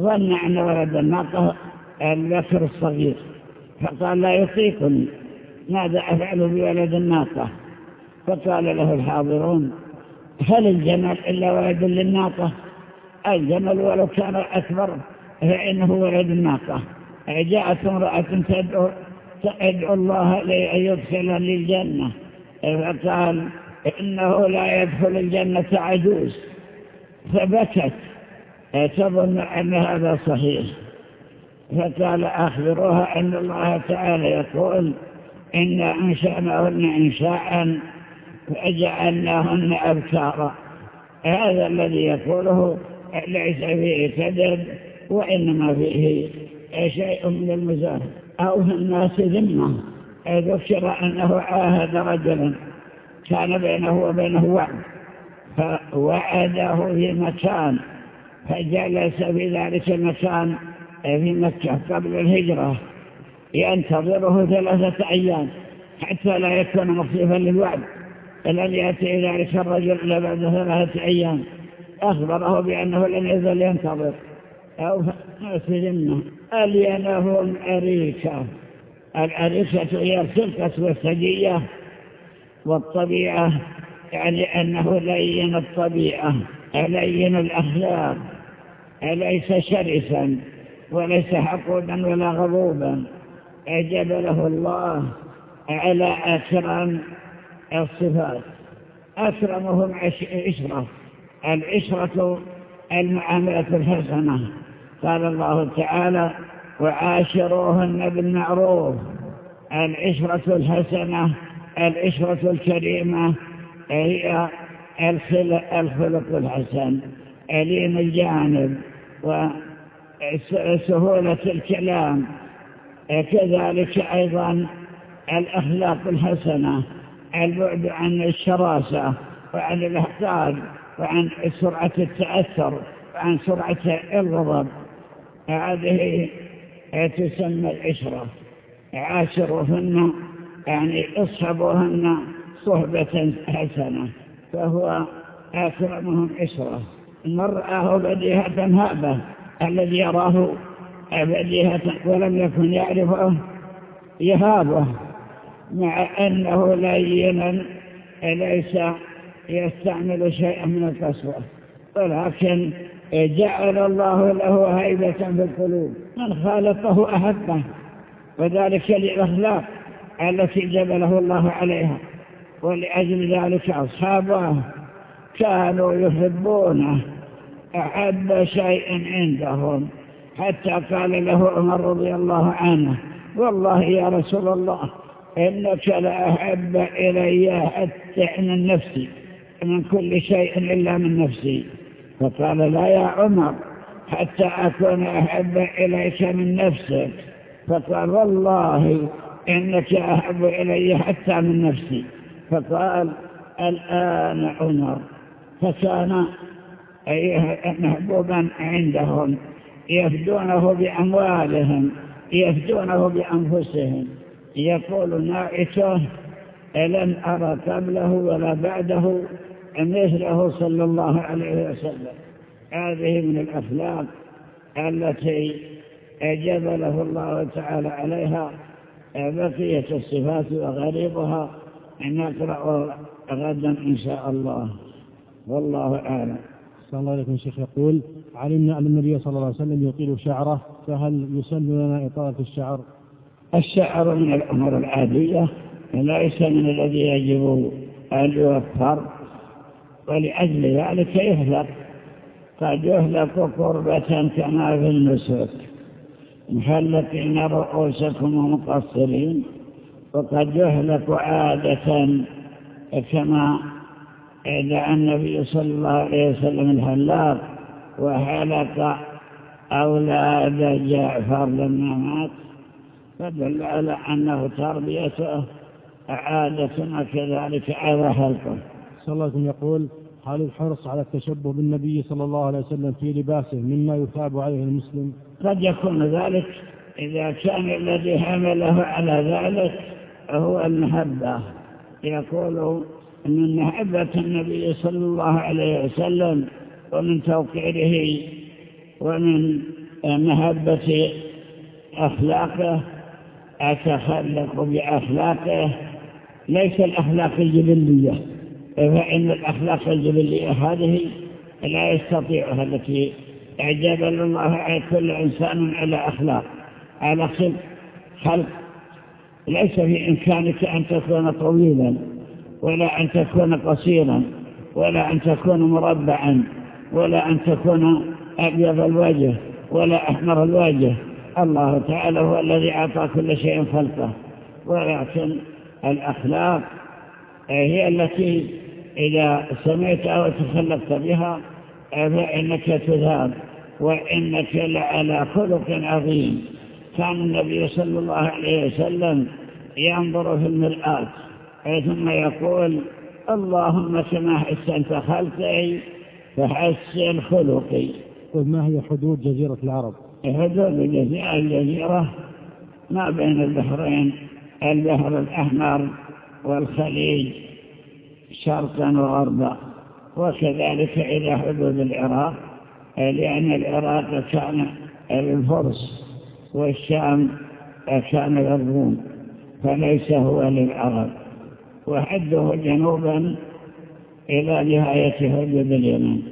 ظن أن ولد الناقة الذكر الصغير. فقال لا يطيقني ماذا أفعل بولد الناقة؟ فقال له الحاضرون هل الجمل إلا ولد للناقة؟ الجمل ولو كان أكبر فإنه ولد الناقة. جاءت امرأة تدعو تدعو الله لأن يدخل للجنة. فقال إنه لا يدخل الجنة عجوز. فبكت. تظن أن هذا صحيح. فقال أخبروها أن الله تعالى يقول إنا أنشأناهن إنشاء فجعلناهن أبكارا هذا الذي يقوله ليس فيه كذب وإنما فيه شيء من المزاح. أو في الناس ذمة. ذكر أنه عاهد رجلا كان بينه وبينه وعد. فوعده في مكان. فجلس في ذلك المكان في مكة قبل الهجرة. ينتظره ثلاثة أيام حتى لا يكون مخصفا للوعد. الذي يأتي ذلك الرجل بعد ثلاثة أيام. أخبره بأنه لن يزل ينتظر. أو سلمنا ألينهم أريكة. الأريكة هي السلكة والسجية والطبيعة يعني أنه لين الطبيعة لين الأخلاق. ليس شرسا وليس حقودا ولا غضوبا. أجبله الله على أكرم الصفات أكرمهم عشرة. العشرة المعاملة الحسنة. قال الله تعالى وعاشروهن بالمعروف. العشرة الحسنة العشرة الكريمة هي الخلق الحسن أليم الجانب وسهولة الكلام. كذلك أيضا الأخلاق الحسنة. البعد عن الشراسة وعن الأحقاد وعن سرعة التأثر وعن سرعة الغضب. هذه تسمى العشرة عاشرهن يعني اصحبوهن صحبة حسنة فهو أكرمهم عشرة من رآه بديهة هابة الذي يراه بديهة ولم يكن يعرفه يهابه. مع أنه لينا ليس يستعمل شيئا من القسوة. ولكن جعل الله له هيبة في القلوب. من خالطه أحبه. وذلك للأخلاق التي جبله الله عليها. ولأجل ذلك أصحابه كانوا يحبونه أحب شيء عندهم. حتى قال له عمر رضي الله عنه والله يا رسول الله إنك لأحب إلي حتى من نفسي من كل شيء إلا من نفسي. فقال لا يا عمر حتى أكون أحب إليك من نفسك. فقال والله إنك أحب إلي حتى من نفسي. فقال الآن عمر فكان محبوبا عندهم يفدونه بأموالهم يفدونه بأنفسهم. يقول نائشه لم أرى قبله ولا بعده مثله صلى الله عليه وسلم. هذه من الأخلاق التي جبله الله تعالى عليها بقية الصفات وغريبها. نقرأ غدا إن شاء الله. والله أعلم. صلى الله عليه الشيخ يقول علمنا أن النبي صلى الله عليه وسلم يطيل شعره فهل يسن لنا إطالة الشعر؟ الشعر من الأمور العادية ليس من الذي يجب أن يوفر ولأجل ذلك يهلك. قد يهلك قربة كما في النسك. محلقين رؤوسكم ومقصرين وقد يهلك عادة كما دعا النبي صلى الله عليه وسلم الهلاق وحلق أولاد جعفر لما مات. فدل على أنه تربيته عادة وكذلك على خلقه. صلى الله عليه وسلم يقول هل الحرص على التشبه بالنبي صلى الله عليه وسلم في لباسه مما يثاب عليه المسلم؟ قد يكون ذلك إذا كان الذي حمله على ذلك هو المحبة. يقول من محبة النبي صلى الله عليه وسلم ومن توقيره ومن محبة أخلاقه أتخلق بأخلاقه ليس الأخلاق الجبلية. فإن الأخلاق الجبلية هذه لا يستطيعها التي أعجب الله على كل إنسان على أخلاق. على خلق خلق. ليس في إمكانك أن تكون طويلا ولا أن تكون قصيرا ولا أن تكون مربعا ولا أن تكون أبيض الوجه ولا أحمر الوجه. الله تعالى هو الذي أعطى كل شيء خلقه. ولكن الأخلاق هي التي إذا سمعتها وتخلقت بها فإنك تذاب وإنك لعلى خلق عظيم. كان النبي صلى الله عليه وسلم ينظر في المرآة ثم يقول اللهم كما حسنت خلقي فحسن خلقي. طيب ما هي حدود جزيرة العرب؟ حدود الجزيرة ما بين البحرين البحر الأحمر والخليج شرقا وغربا. وكذلك إلى حدود العراق لأن العراق كان للفرس والشام كان للروم فليس هو للعرب. وحده جنوبا إلى نهاية حدود اليمن.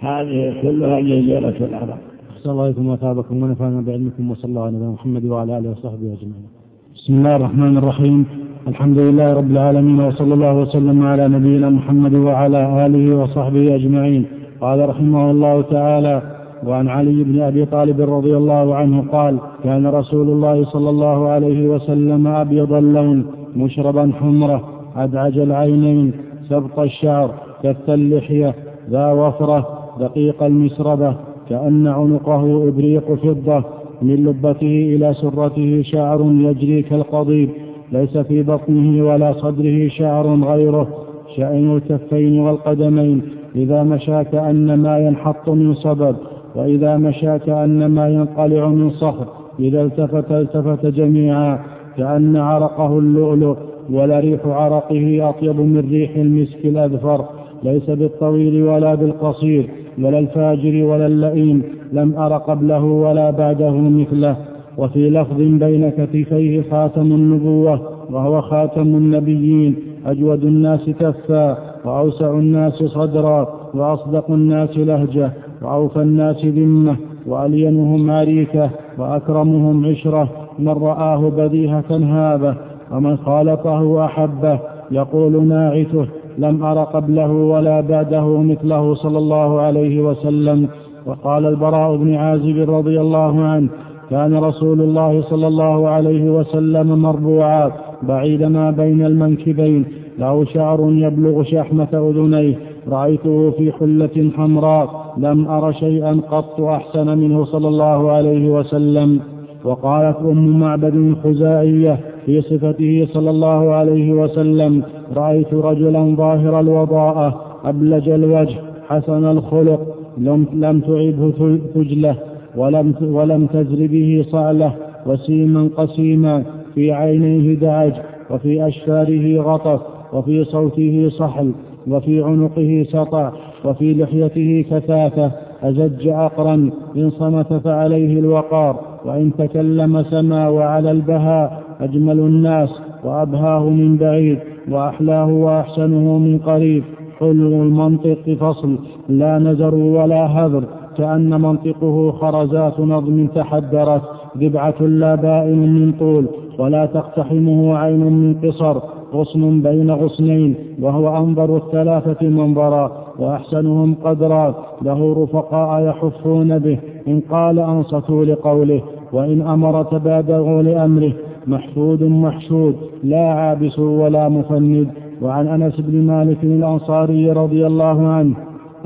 هذه كلها جزيرة العرب أحسن الله عليكم وأثابكم ونفعنا بعلمكم وصلى الله على محمد وعلى آله وصحبه أجمعين. بسم الله الرحمن الرحيم. الحمد لله رب العالمين وصلى الله وسلم على نبينا محمد وعلى آله وصحبه أجمعين. قال رحمه الله تعالى وعن علي بن أبي طالب رضي الله عنه قال كان رسول الله صلى الله عليه وسلم أبيض اللون مشربا حمرة أدعج العينين سبط الشعر كث اللحية ذا وفرة دقيق المسربة كأن عنقه إبريق فضة من لبته إلى سرته شعر يجري كالقضيب. ليس في بطنه ولا صدره شعر غيره. شأن الكفين والقدمين. إذا مشى كأنما ينحط من صبب وإذا مشى كأنما ينقلع من صخر. إذا التفت التفت جميعا كأن عرقه اللؤلؤ ولريح عرقه أطيب من ريح المسك الأذفر. ليس بالطويل ولا بالقصير. ولا الفاجر ولا اللئيم لم أر قبله ولا بعده مثله. وفي لفظ بين كتفيه خاتم النبوة وهو خاتم النبيين. أجود الناس كفا وأوسع الناس صدرا وأصدق الناس لهجة وأوفى الناس ذمة وألينهم عريكة وأكرمهم عشرة. من رآه بديهة هابة ومن خالطه أحبه يقول ناعته لم أر قبله ولا بعده مثله صلى الله عليه وسلم. وقال البراء بن عازب رضي الله عنه كان رسول الله صلى الله عليه وسلم مربوعا بعيد ما بين المنكبين. له شعر يبلغ شحمة أذنيه. رأيته في حلة حمراء. لم أر شيئا قط أحسن منه صلى الله عليه وسلم. وقالت أم معبد الخزائية في صفته صلى الله عليه وسلم رأيت رجلا ظاهر الوضاءة أبلج الوجه حسن الخلق لم, لم تعبه ثجلة ولم, ولم تزر به صعله وسيما قسيما في عينيه دعج وفي أشفاره غطس وفي صوته صحل وفي عنقه سطع وفي لحيته كثافة أزج أقرا إن صمت فعليه الوقار وإن تكلم سما وعلى البهاء أجمل الناس وأبهاه من بعيد. وأحلاه وأحسنه من قريب. حلو المنطق فصل لا نزر ولا هذر كأن منطقه خرزات نظم تحدرت. ذبعة لا بائن من طول ولا تقتحمه عين من قصر. غصن بين غصنين وهو أنظر الثلاثة منظرا. وأحسنهم قدرا له رفقاء يحفون به. إن قال أنصتوا لقوله وإن أمر تبادروا لأمره. محفود محشود لا عابس ولا مفند. وعن أنس بن مالك الأنصاري رضي الله عنه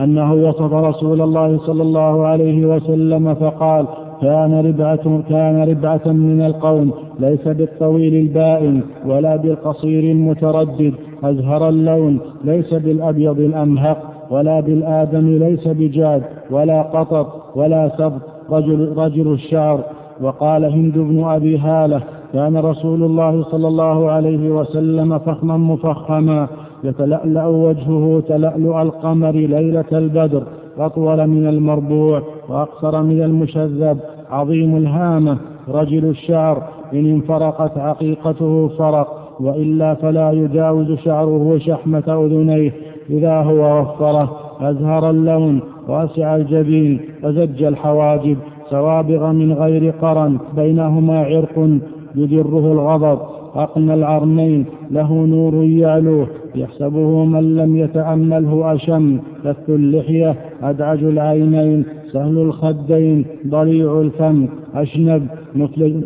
أنه وصف رسول الله صلى الله عليه وسلم فقال كان ربعة, كان ربعة من القوم ليس بالطويل البائن ولا بالقصير المتردد. أزهر اللون ليس بالأبيض الأمهق ولا بالآدم ليس بجاد ولا قطط ولا سبط رجل, رجل الشعر. وقال هند بن أبي هالة كان رسول الله صلى الله عليه وسلم فخما مفخما يتلألأ وجهه تلألؤ القمر ليلة البدر أطول من المربوع وأقصر من المشذب عظيم الهامة رجل الشعر إن انفرقت عقيقته فرق وإلا فلا يجاوز شعره شحمة أذنيه إذا هو وفره أزهر اللون واسع الجبين وزج الحواجب سوابغ من غير قرن بينهما عرق يدره الغضب. أقنى العرنين له نور يعلوه يحسبه من لم يتأمله أشم. كث اللحية أدعج العينين. سهل الخدين ضليع الفم. أشنب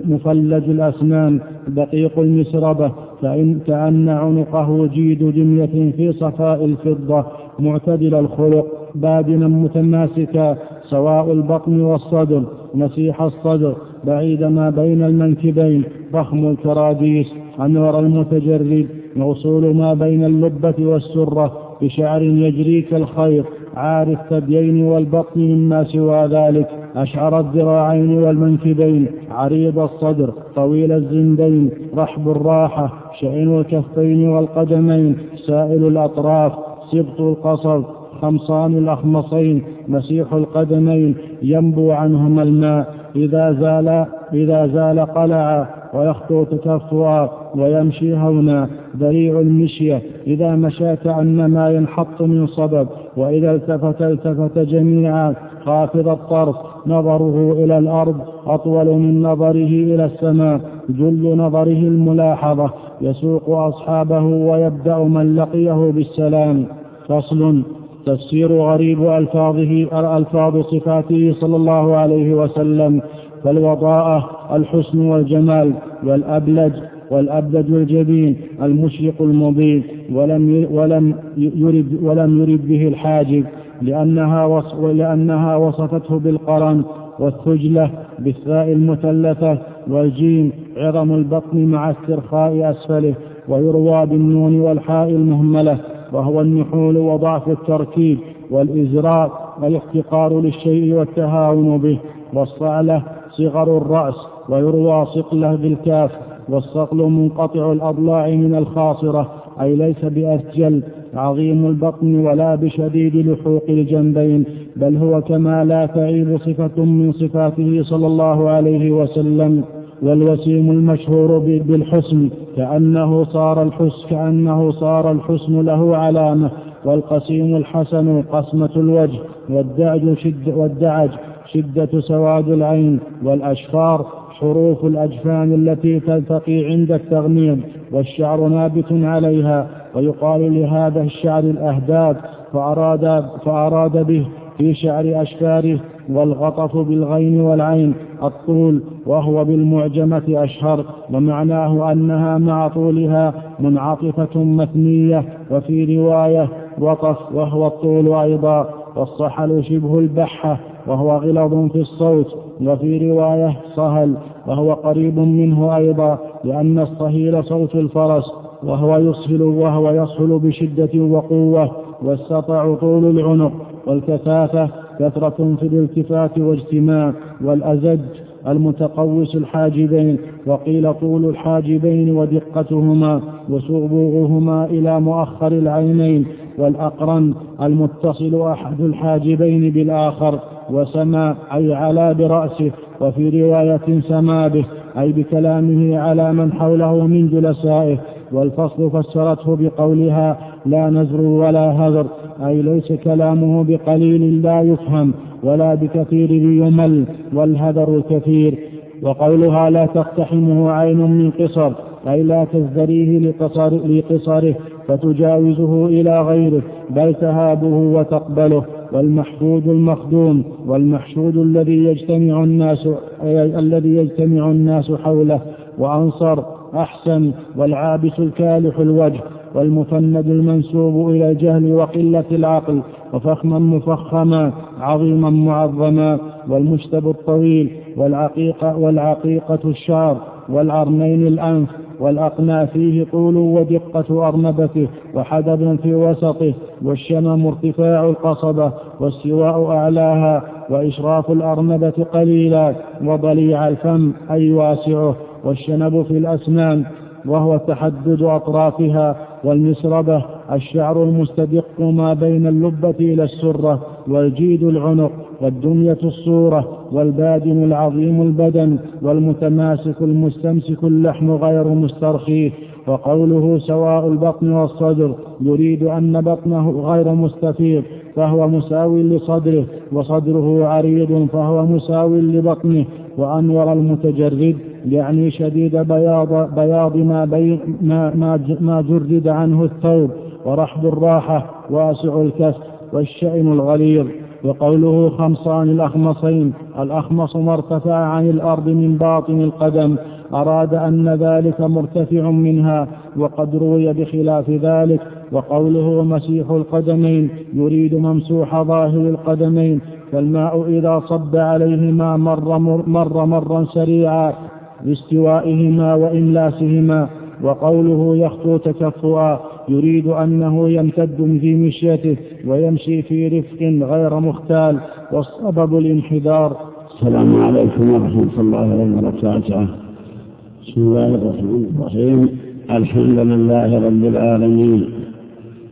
مفلج الأسنان. دقيق المسربة كأن عنقه جيد جمية في صفاء الفضة. معتدل الخلق بادنا متماسكا. سواء البطن والصدر مسيح الصدر. بعيد ما بين المنكبين. ضخم الكراديس أنور المتجرد موصول ما بين اللبة والسرة بشعر يجري كالخير عار الثديين والبطن مما سوى ذلك أشعر الذراعين والمنكبين عريض الصدر طويل الزندين رحب الراحة شعن الكفين والقدمين سائل الأطراف سبط القصر خمصان الأخمصين مسيح القدمين ينبو عنهما الماء إذا زال إذا زال قلعا ويخطو تكفؤا ويمشي هونا ذريع المشية. إذا مشى كأنما ينحط من صبب وإذا التفت التفت جميعا خافض الطرف نظره إلى الأرض أطول من نظره إلى السماء جل نظره الملاحظة. يسوق أصحابه ويبدأ من لقيه بالسلام. فصل. تفسير غريب ألفاظه ألفاظ صفاته صلى الله عليه وسلم. فالوضاءة الحسن والجمال والأبلج والأبلج الجبين المشرق المضيء ولم ولم يرد ولم يرد به الحاجب لأنها لأنها وصفته بالقرن والثجلة بالثاء المثلثة والجيم عظم البطن مع استرخاء أسفله ويروى بالنون والحاء المهملة وهو النحول وضعف التركيب والإزراء والاحتقار للشيء والتهاون به والصعلة صغر الرأس ويروى صقله بالكاف والصقل منقطع الأضلاع من الخاصرة أي ليس بأسجل عظيم البطن ولا بشديد لحوق الجنبين بل هو كما لا تعيب صفة من صفاته صلى الله عليه وسلم والوسيم المشهور بالحسن كأنه صار الحسن كأنه صار الحسن له علامة والقسيم الحسن قسمة الوجه والدعج شد والدعج شدة سواد العين والأشفار حروف الأجفان التي تلتقي عند التغميض والشعر نابت عليها ويقال لهذا الشعر الأهداب فأراد, فأراد به في شعر أشفاره والغطف بالغين والعين الطول وهو بالمعجمة أشهر ومعناه أنها مع طولها منعطفة مثنية وفي رواية وطف وهو الطول أيضا والصحل شبه البحة وهو غلظ في الصوت وفي رواية صهل وهو قريب منه أيضا لأن الصهيل صوت الفرس وهو يصهل وهو يصهل بشدة وقوة والسطع طول العنق والكثافة كثرة في الالتفات واجتماع والأزج المتقوس الحاجبين وقيل طول الحاجبين ودقتهما وسبوغهما إلى مؤخر العينين والأقرن المتصل أحد الحاجبين بالآخر. وسما أي على برأسه وفي رواية سما به أي بكلامه على من حوله من جلسائه. والفصل فسرته بقولها لا نزر ولا هذر أي ليس كلامه بقليل لا يفهم ولا بكثير يمل والهدر الكثير. وقولها لا تقتحمه عين من قصر أي لا تزدريه لقصر لقصره. فتجاوزه إلى غيره بل تهابه وتقبله والمحفوظ المخدوم والمحشود الذي يجتمع الناس الذي يجتمع الناس حوله وأنصر أحسن والعابس الكالح الوجه والمفند المنسوب إلى الجهل وقلة العقل وفخما مفخما عظيما معظما والمشتب الطويل والعقيقة, والعقيقة الشعر والعرنين الأنف والأقنى فيه طول ودقة أرنبته وحدب في وسطه والشمم ارتفاع القصبة والسواء أعلاها وإشراف الأرنبة قليلا وضليع الفم أي واسعه والشنب في الأسنان وهو تحدد أطرافها والمسربة الشعر المستدق ما بين اللبة إلى السرة والجيد العنق والدمية الصورة والبادن العظيم البدن والمتماسك المستمسك اللحم غير مسترخيه وقوله سواء البطن والصدر يريد أن بطنه غير مستفيض فهو مساو لصدره وصدره عريض فهو مساو لبطنه وأنور المتجرد يعني شديد بياض, بياض ما, بين ما, ما, ما جرد عنه الثوب ورحب الراحة واسع الكف والشأن الغليظ وقوله خمصان الأخمصين الأخمص ما ارتفع عن الأرض من باطن القدم أراد أن ذلك مرتفع منها وقد روي بخلاف ذلك وقوله مسيح القدمين يريد ممسوح ظاهر القدمين فالماء إذا صب عليهما مر, مر, مر مرا سريعا لاستوائهما وإملاسهما وقوله يخطو تكفؤا. يريد أنه يمتد في مشيته ويمشي في رفق غير مختال والسبب الانحدار. السلام عليكم ورحمة الله وبركاته. بسم الله الرحمن الرحيم. الحمد لله رب العالمين.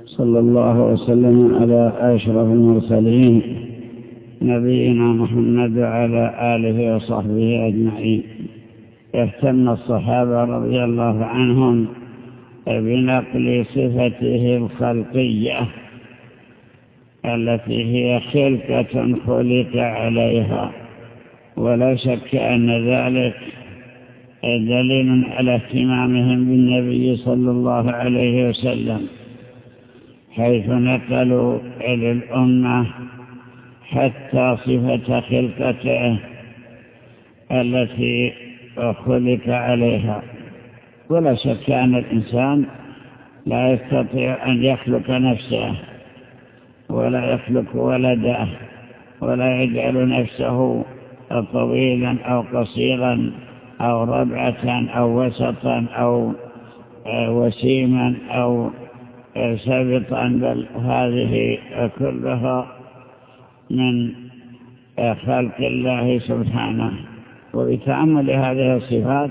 صلى الله وسلم على أشرف المرسلين. نبينا محمد وعلى آله وصحبه أجمعين. اهتم الصحابة رضي الله عنهم. بنقل صفته الخلقية التي هي خلقة خلق عليها. ولا شك أن ذلك دليل على اهتمامهم بالنبي صلى الله عليه وسلم حيث نقلوا إلى الأمة حتى صفة خلقته التي خلق عليها. ولا شك أن الإنسان لا يستطيع أن يخلق نفسه ولا يخلق ولده ولا يجعل نفسه طويلا أو قصيرا أو ربعة أو وسطا أو وسيما أو سبطا بل هذه كلها من خلق الله سبحانه. وبتأمل هذه الصفات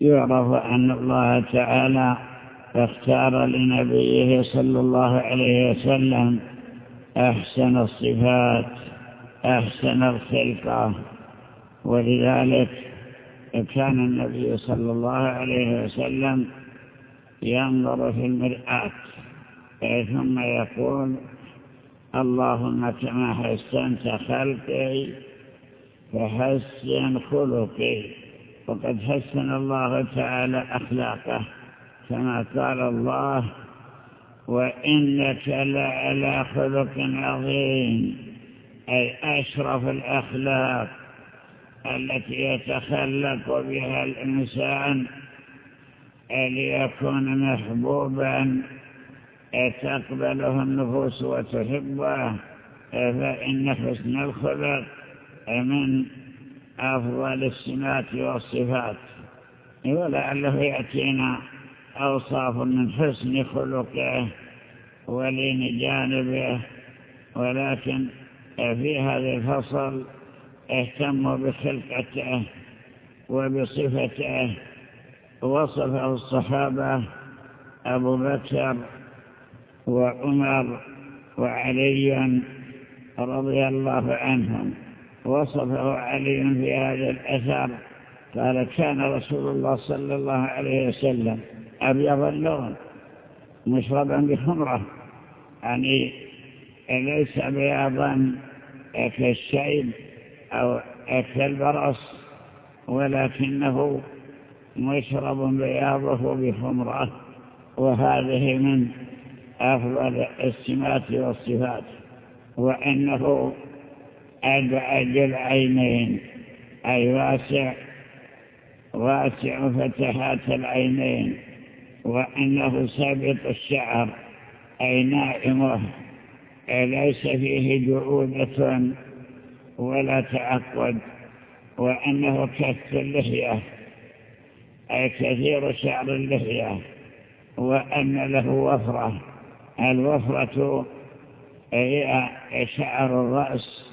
يعرف أن الله تعالى اختار لنبيه صلى الله عليه وسلم أحسن الصفات أحسن الخلقة ولذلك كان النبي صلى الله عليه وسلم ينظر في المرآة ثم يقول اللهم كما حسنت خلقي فحسن خلقي. وقد حسن الله تعالى أخلاقه كما قال الله وإنك لعلى خلق عظيم أي أشرف الأخلاق التي يتخلق بها الإنسان ليكون محبوبا تقبله النفوس وتحبه فإن حسن الخلق من أفضل السمات والصفات ولعله يأتينا أوصاف من حسن خلقه ولين جانبه ولكن في هذا الفصل اهتموا بخلقته وبصفته. وصفه الصحابة أبو بكر وعمر وعلي رضي الله عنهم. وصفه علي في هذا الأثر قال كان رسول الله صلى الله عليه وسلم أبيض اللون مشربا بخمرة. يعني ليس بياضا كالشيب أو كالبرص ولكنه مشرب بياضه بخمرة. وهذه من أفضل السمات والصفات. وإنه أبعد العينين أي واسع واسع فتحات العينين. وأنه سابط الشعر. أي نائمة. ليس فيه جعودة ولا تعقد. وأنه كث اللحية. أي كثير شعر اللحية. وأن له وفرة. الوفرة هي شعر الرأس.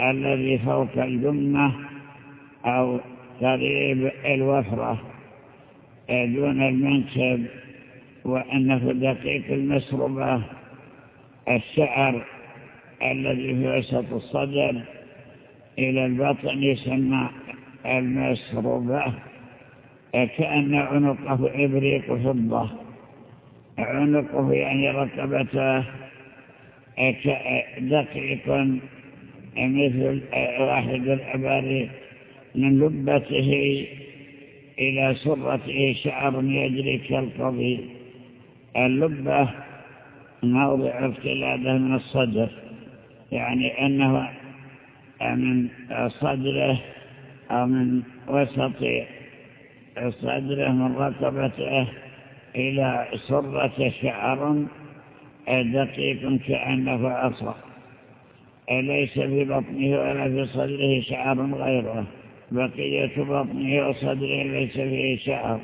الذي فوق الجمة أو قريب الوفرة دون المنكب وأنه دقيق المسربة الشعر الذي في وسط الصدر إلى البطن يسمى المسربة كأن عنقه إبريق فضة عنقه يعني ركبته دقيق مثل واحد العبار من لبته إلى سرته شعر يجري كالقضي اللبة موضع القلادة من الصدر يعني أنه من صدره أو من وسط صدره من ركبته إلى سرة شعر دقيق كأنه عصا ليس في بطنه ولا في صدره شعر غيره؟ بقية بطنه وصدره ليس فيه شعر.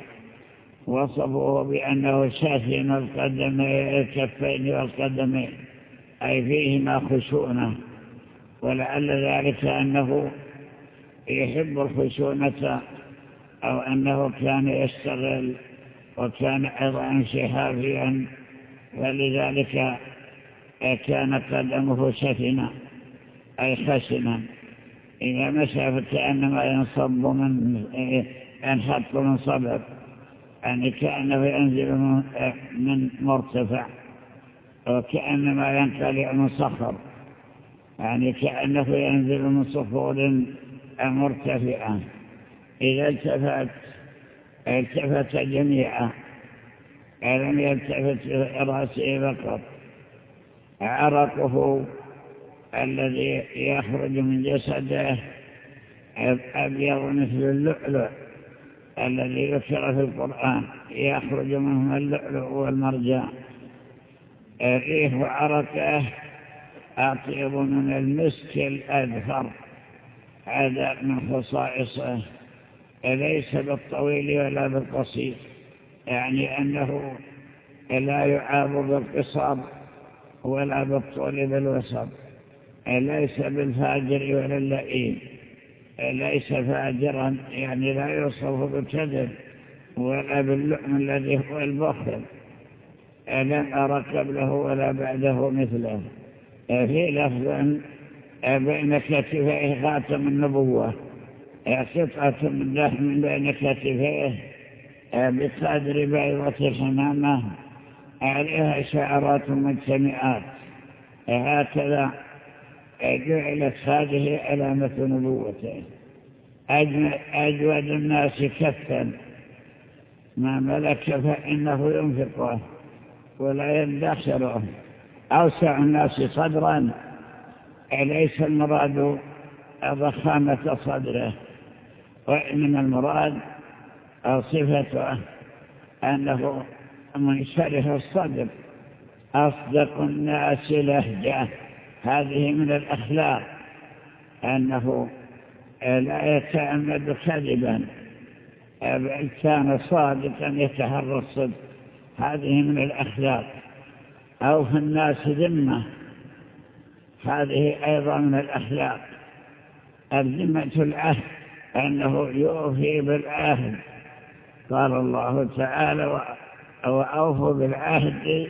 وصفوه بأنه القدمين الكفين والقدمين أي فيهما خشونة. ولعل ذلك أنه يحب الخشونة أو أنه كان يشتغل وكان أيضا شهافيا فلذلك كان قدمه شفنا أي خشنا إذا مشى فكأنما ينصب من ينحط من صبر. يعني كأنه ينزل من مرتفع. وكأنما ينقلع من صخر. يعني كأنه ينزل من صخور مرتفعة. إذا التفت التفت جميعا. لم يلتفت رأسه فقط. عرقه الذي يخرج من جسده أبيض مثل اللؤلؤ الذي ذكر في القرآن. يخرج منه اللؤلؤ والمرجان. ريح عرقه أطيب من المسك الأذفر هذا من خصائصه. ليس بالطويل ولا بالقصير. يعني أنه لا يعاب بالقصار ولا بالطول بالوسط. ليس بالفاجر ولا اللئيم؟ ليس فاجرا؟ يعني لا يوصف بالكذب ولا باللؤم الذي هو البخل. لم أرى قبله ولا بعده مثله؟ في لفظ بين كتفيه خاتم النبوة قطعة من لحم بين كتفيه بصدر بيضة الحمامة عليها شعرات مجتمعات. هكذا جعلت هذه علامة نبوته. أجود الناس كفا. ما ملك فإنه ينفقه ولا يندخره. أوسع الناس صدرا. ليس المراد ضخامة صدره؟ وإنما المراد صفته أنه منشرح الصدر. أصدق الناس لهجة. هذه من الأخلاق أنه لا يتعمد كذبا بل كان صادقا يتهرى الصدق. هذه من الأخلاق. أو في الناس ذمة. هذه أيضا من الأخلاق. الذمة العهد أنه يوفي بالعهد قال الله تعالى وأوفوا بالعهد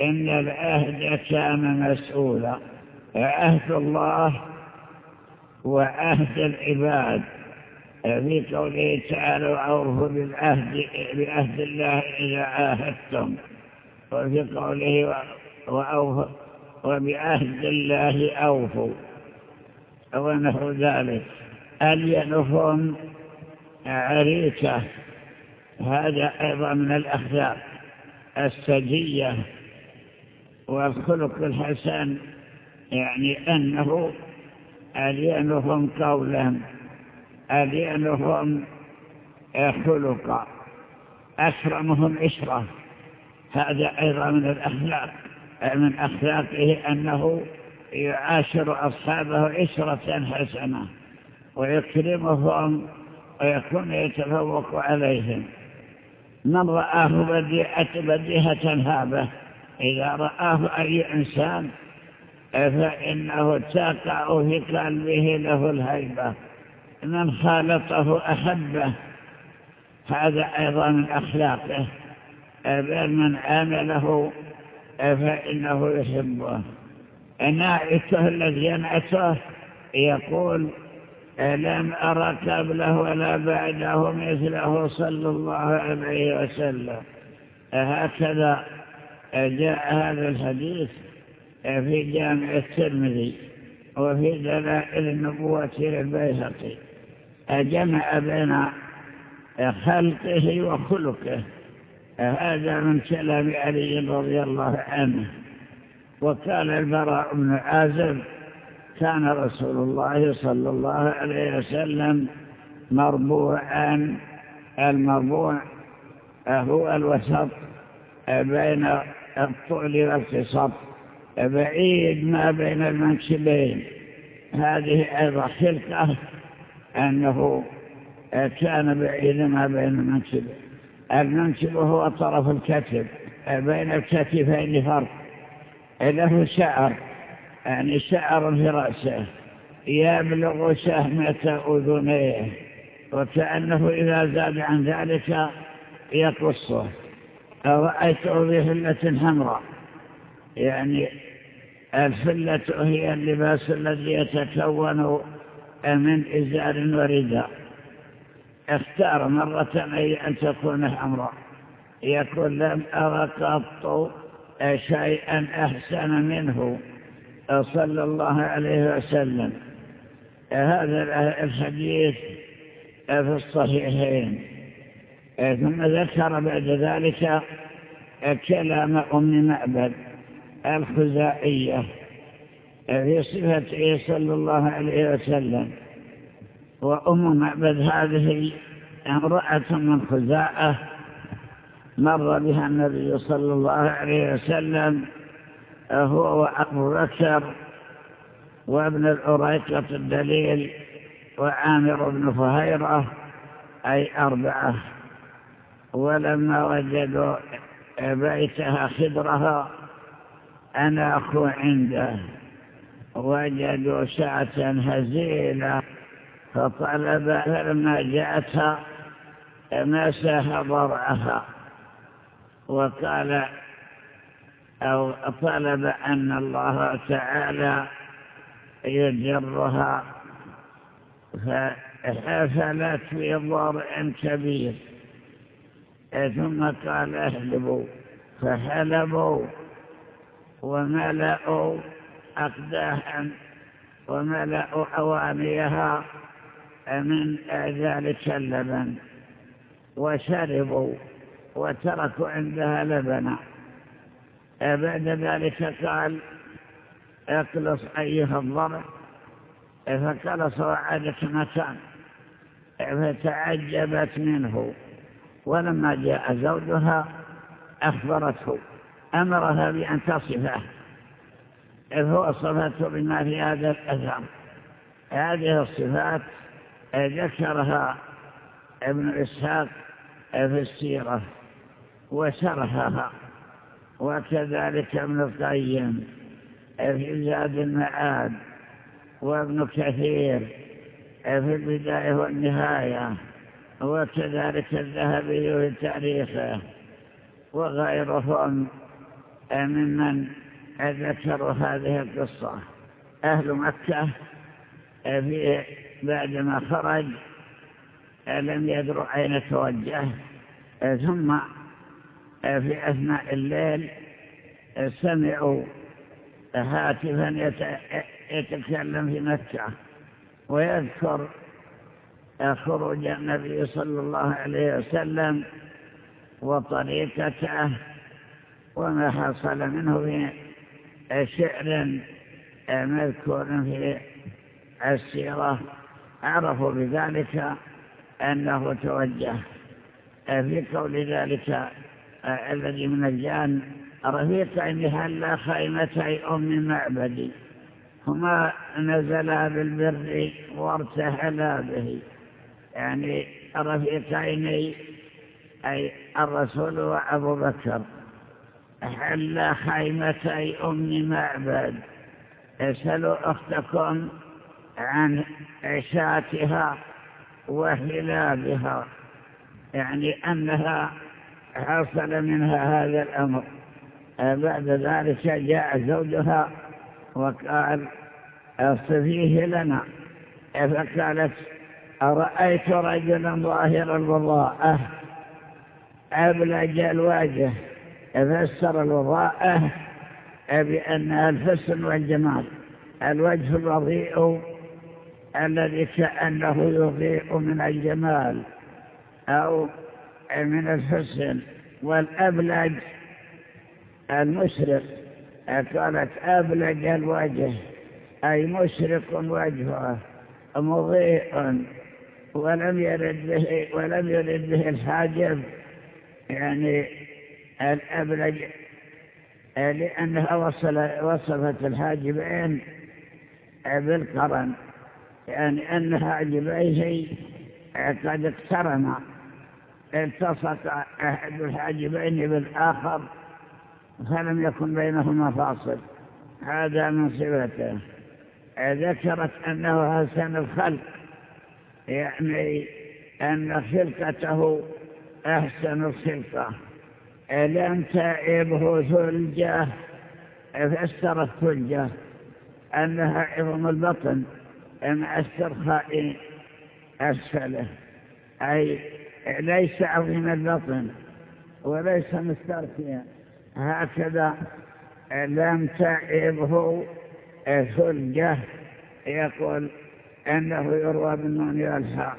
إن العهد كان مسؤولا. عهد الله وعهد العباد. في قوله تعالى وأوفوا بالعهد بعهد الله إذا عاهدتم. وفي قوله وأوفوا وبعهد الله أوفوا. ونحو ذلك. ألينهم عريكة؟ هذا أيضا من الأخلاق السجية. والخلق الحسن يعني أنه ألينهم قولا ألينهم خلقا أكرمهم عشرة هذا أيضا من الأخلاق من أخلاقه أنه يعاشر أصحابه عشرة حسنة ويكرمهم ويكون يتفوق عليهم. من رآه بديهة هابة إذا رآه أي إنسان فإنه تقع في قلبه له الهيبة من خالطه أحبه. هذا أيضا من أخلاقه. بل من عامله فإنه يحبه. نائته الذي ينعته يقول لم أرى قبله ولا بعده مثله صلى الله عليه وسلم؟ هكذا جاء هذا الحديث في جامع الترمذي وفي دلائل النبوة للبيهقي جمع بين خلقه وخلقه. هذا من كلام علي رضي الله عنه. وكان البراء بن عازب كان رسول الله صلى الله عليه وسلم مربوعا. المربوع هو الوسط بين الطول والقصر بعيد ما بين المنكبين. هذه أيضا خلقة أنه كان بعيد ما بين المنكبين المنكب هو طرف الكتف. بين الكتفين فرق. له شعر يعني شعر في رأسه. يبلغ شهمة أذنيه وكأنه إذا زاد عن ذلك يقصه. رأيته بفلة حمراء؟ يعني الفلة هي اللباس الذي يتكون من إزار ورداء. اختار مرة أن تكون حمراء. يقول لم أرى قط شيئا أحسن منه. صلى الله عليه وسلم. هذا الحديث في الصحيحين. ثم ذكر بعد ذلك كلام أم معبد الخزائية في صفته صلى الله عليه وسلم وأم معبد هذه امرأة من خزاءة مر بها النبي صلى الله عليه وسلم هو وأبو بكر وابن الأريقة الدليل وعامر بن فهيرة أي أربعة. ولما وجدوا بيتها خضرها أنا أخو عنده. وجدوا ساعة هزيلة. فطلب فلما جاءتها مسح ضرعها وقال أو طلب أن الله تعالى يجرها. فحفلت في ضرع كبير. ثم قال أهلبوا فحلبوا وملأوا أقداحا وملأوا أوانيها من ذلك اللبن وشربوا وتركوا عندها لبنا. بعد ذلك قال اقلص أيها الضرع فقلص وعادت مكان فتعجبت منه. ولما جاء زوجها أخبرته أمرها بأن تصفه. فوصفته بما في هذا الأثر. هذه الصفات ذكرها ابن إسحاق في السيرة وشرحها. وكذلك ابن القيم في زاد المعاد وابن كثير في البداية والنهاية. وكذلك الذهبي في تاريخه وغيرهم ممن ذكروا هذه القصة. أهل مكة في بعدما خرج لم يدروا أين توجه. ثم في أثناء الليل سمعوا هاتفا يتكلم في مكة ويذكر خروج النبي صلى الله عليه وسلم وطريقته وما حصل منه في شعر مذكور في السيرة. عرفوا بذلك أنه توجه في قول ذلك الذي من الجان رفيقين هلا خيمتي أم معبدي هما نزلا بالبر وارتحلا به. يعني رفيقين أي الرسول وأبو بكر. حل خيمتي أم معبد. اسألوا أختكم عن عشاتها وهلابها يعني أنها حصل منها هذا الأمر. بعد ذلك جاء زوجها وقال أصفيه لنا. فقالت أرأيت رجلا ظاهر الوضاءة أبلج الواجه فسر الوضاءة بأنها الحسن والجمال. الوجه الوضيء الذي كأنه يضيء من الجمال أو من الحسن. والأبلج المشرق. قالت أبلج الوجه. أي مشرق وجهه. مضيء. ولم يرد به ولم يرد به الحاجب يعني الأبلج لأنها وصل وصفت الحاجبين بالقرن يعني أن حاجبيه قد اقترنا التصق أحد الحاجبين بالآخر فلم يكن بينهما فاصل. هذا من صفته. ذكرت أنه حسن الخلق. يعني أن خلقته أحسن الخلقة لم تعبه ثلجة فسرت ثلجة أنها عظم البطن. مع استرخاء أسفله. أي ليس عظيم البطن وليس مسترخيا. هكذا لم تعبه ثلجة يقول أنه يروى بالنون والحاء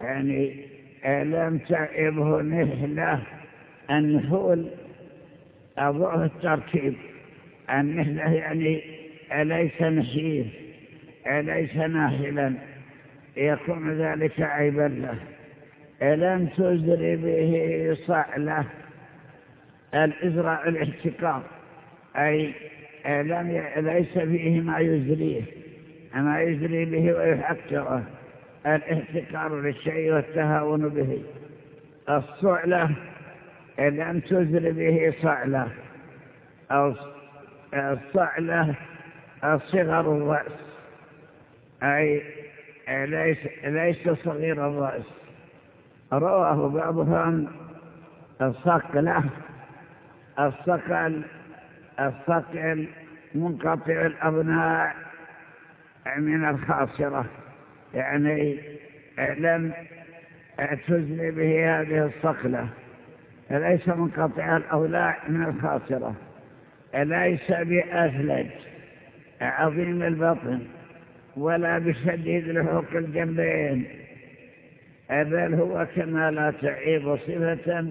يعني لم تعبه نهلة النحول أضعه التركيب. النهلة يعني ليس نحيف؟ ليس ناهلا؟ يكون ذلك عيبا له. لم تزري به صعلة الإزراء الاحتكار أي ليس فيه ما يزريه؟ ما يزري به ويحكره الاحتكار للشيء والتهاون به. الصعلة لم تزر به صعلة. الصعلة صغر الرأس. أي ليس, ليس صغير الرأس. رواه بعضهم الصقلة الصقل الصقل منقطع الأبناء. من الخاصرة يعني لم تزل به هذه الصقلة ليس منقطع الأولاع من الخاصرة ليس بأثلج عظيم البطن ولا بشديد لحوق الجنبين بل هو كما لا تعيب صفة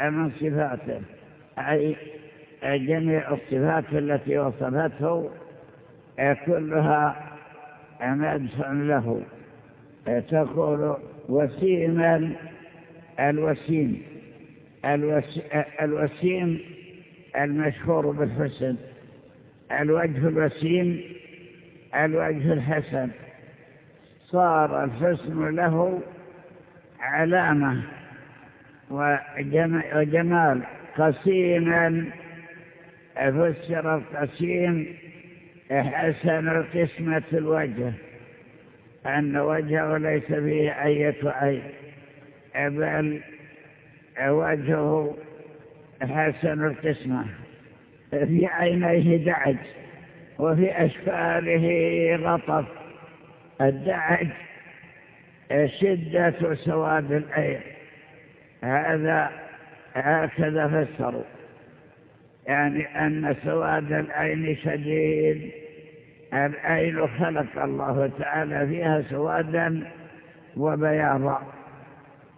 من صفاته أي جميع الصفات التي وصفته كلها مدح له. تقول وسيما الوسيم. الوسيم المشهور بالحسن. الوجه الوسيم الوجه الحسن. صار الحسن له علامة وجمال. قسيما فسر القسيم حسن القسمة الوجه أن وجهه ليس فيه أية عين بل وجهه حسن القسمة في عينيه دعج وفي أشفاره غطف. الدعج شدة سواد العين. هذا هكذا فسروا. يعني أن سواد العين شديد. العين خلق الله تعالى فيها سوادا وبياضا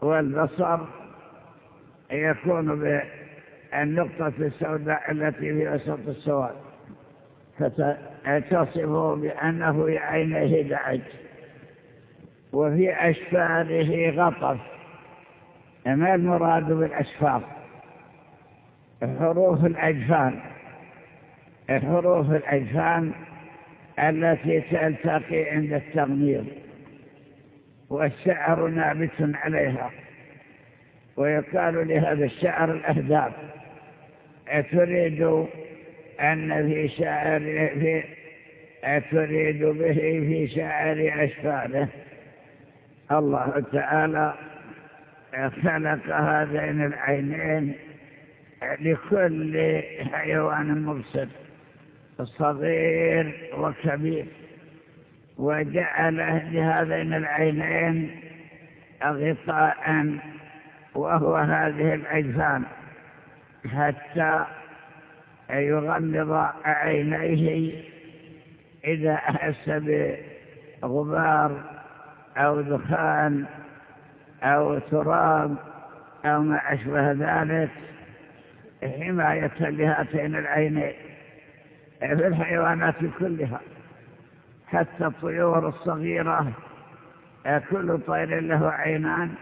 والبصر يكون بالنقطة السوداء التي في وسط السواد فتصفه بأنه عينيه دعج وفي أشفاره غطف ما المراد بالأشفار حروف الأجفان حروف الأجفان التي تلتقي عند التغمير والشعر نابت عليها ويقال لهذا الشعر الأهداف تريد أن في شعر في به في شعر أشفاره الله تعالى خلق هذين العينين لكل حيوان مبصر. صغير وكبير وجعل لهذين العينين غطاء وهو هذه الأجفان حتى يغمض عينيه إذا أحس بغبار أو دخان أو تراب أو ما أشبه ذلك حماية لهاتين العينين. في الحيوانات كلها. حتى الطيور الصغيرة كل طير له عينان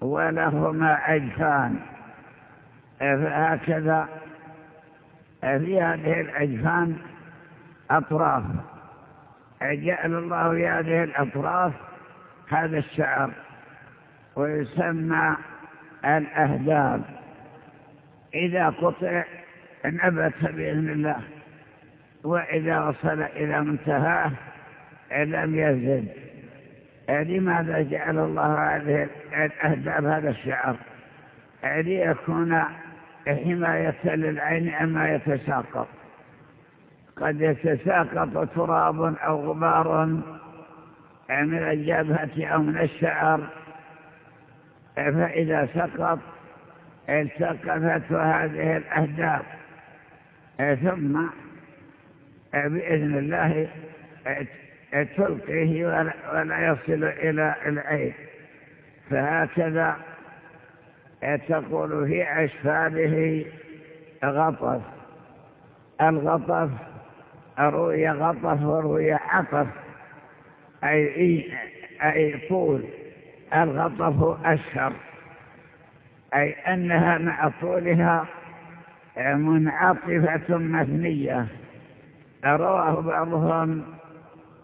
ولهما أجفان. فهكذا في هذه الأجفان أطراف. جعل الله في هذه الأطراف هذا الشعر ويسمى الأهداب. إذا قطع نبت بإذن الله. وإذا وصل إلى منتهاه لم يزد. لماذا جعل الله هذه الأهداب هذا الشعر؟ ليكون حماية للعين أما يتساقط. قد يتساقط تراب أو غبار من الجبهة أو من الشعر. فإذا سقط التقفت هذه الأهداف. ثم بإذن الله تلقيه ولا يصل إلى العين. فهكذا تقول في أشفاله غطف. الغطف روي غطف وروي عطف. أي, أي طول الغطف أشهر. أي أنها مع طولها منعطفة مثنية رواه بعضهم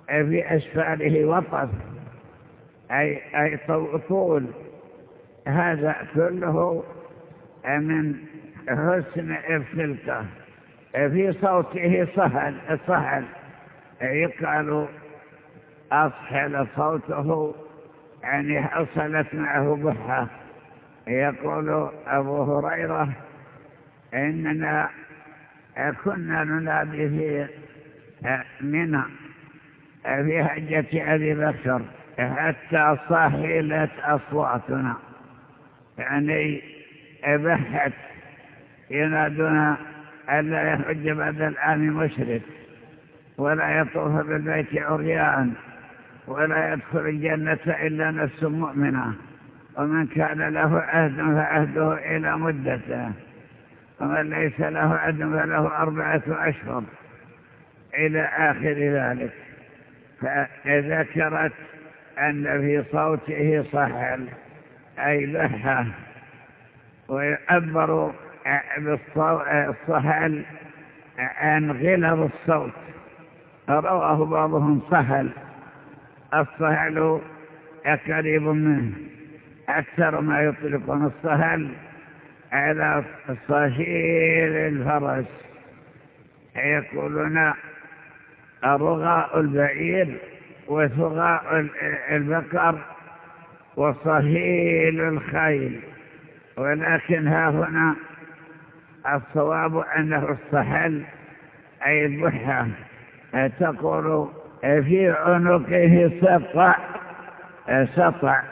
في أسفاله وطف. أي, أي طول. هذا كله من حسن الفلكة في صوته صهل صهل. يقال أصحل صوته يعني حصلت معه بحة. يقول أبو هريرة إننا كنا ننادي في منى في حجة أبي بكر حتى صهلت أصواتنا. يعني بحت ينادون ألا يحج بعد الآن مشرك ولا يطوف بالبيت عريان ولا يدخل الجنة إلا نفس مؤمنة. ومن كان له عهد فعهده إلى مدته ومن ليس له عهد فله أربعة أشهر. إلى آخر ذلك. فذكرت أن في صوته صحل أي لحة ويعبر بالصهل عن غلظ الصوت. رواه بعضهم صهل الصهل قريب منه. أكثر ما يطلقون الصهل على صهيل الفرس يقولون رغاء البعير وثغاء البقر وصهيل الخيل. ولكن ها هنا الصواب أنه الصحل أي الضحى تقول في عنقه سطع سطع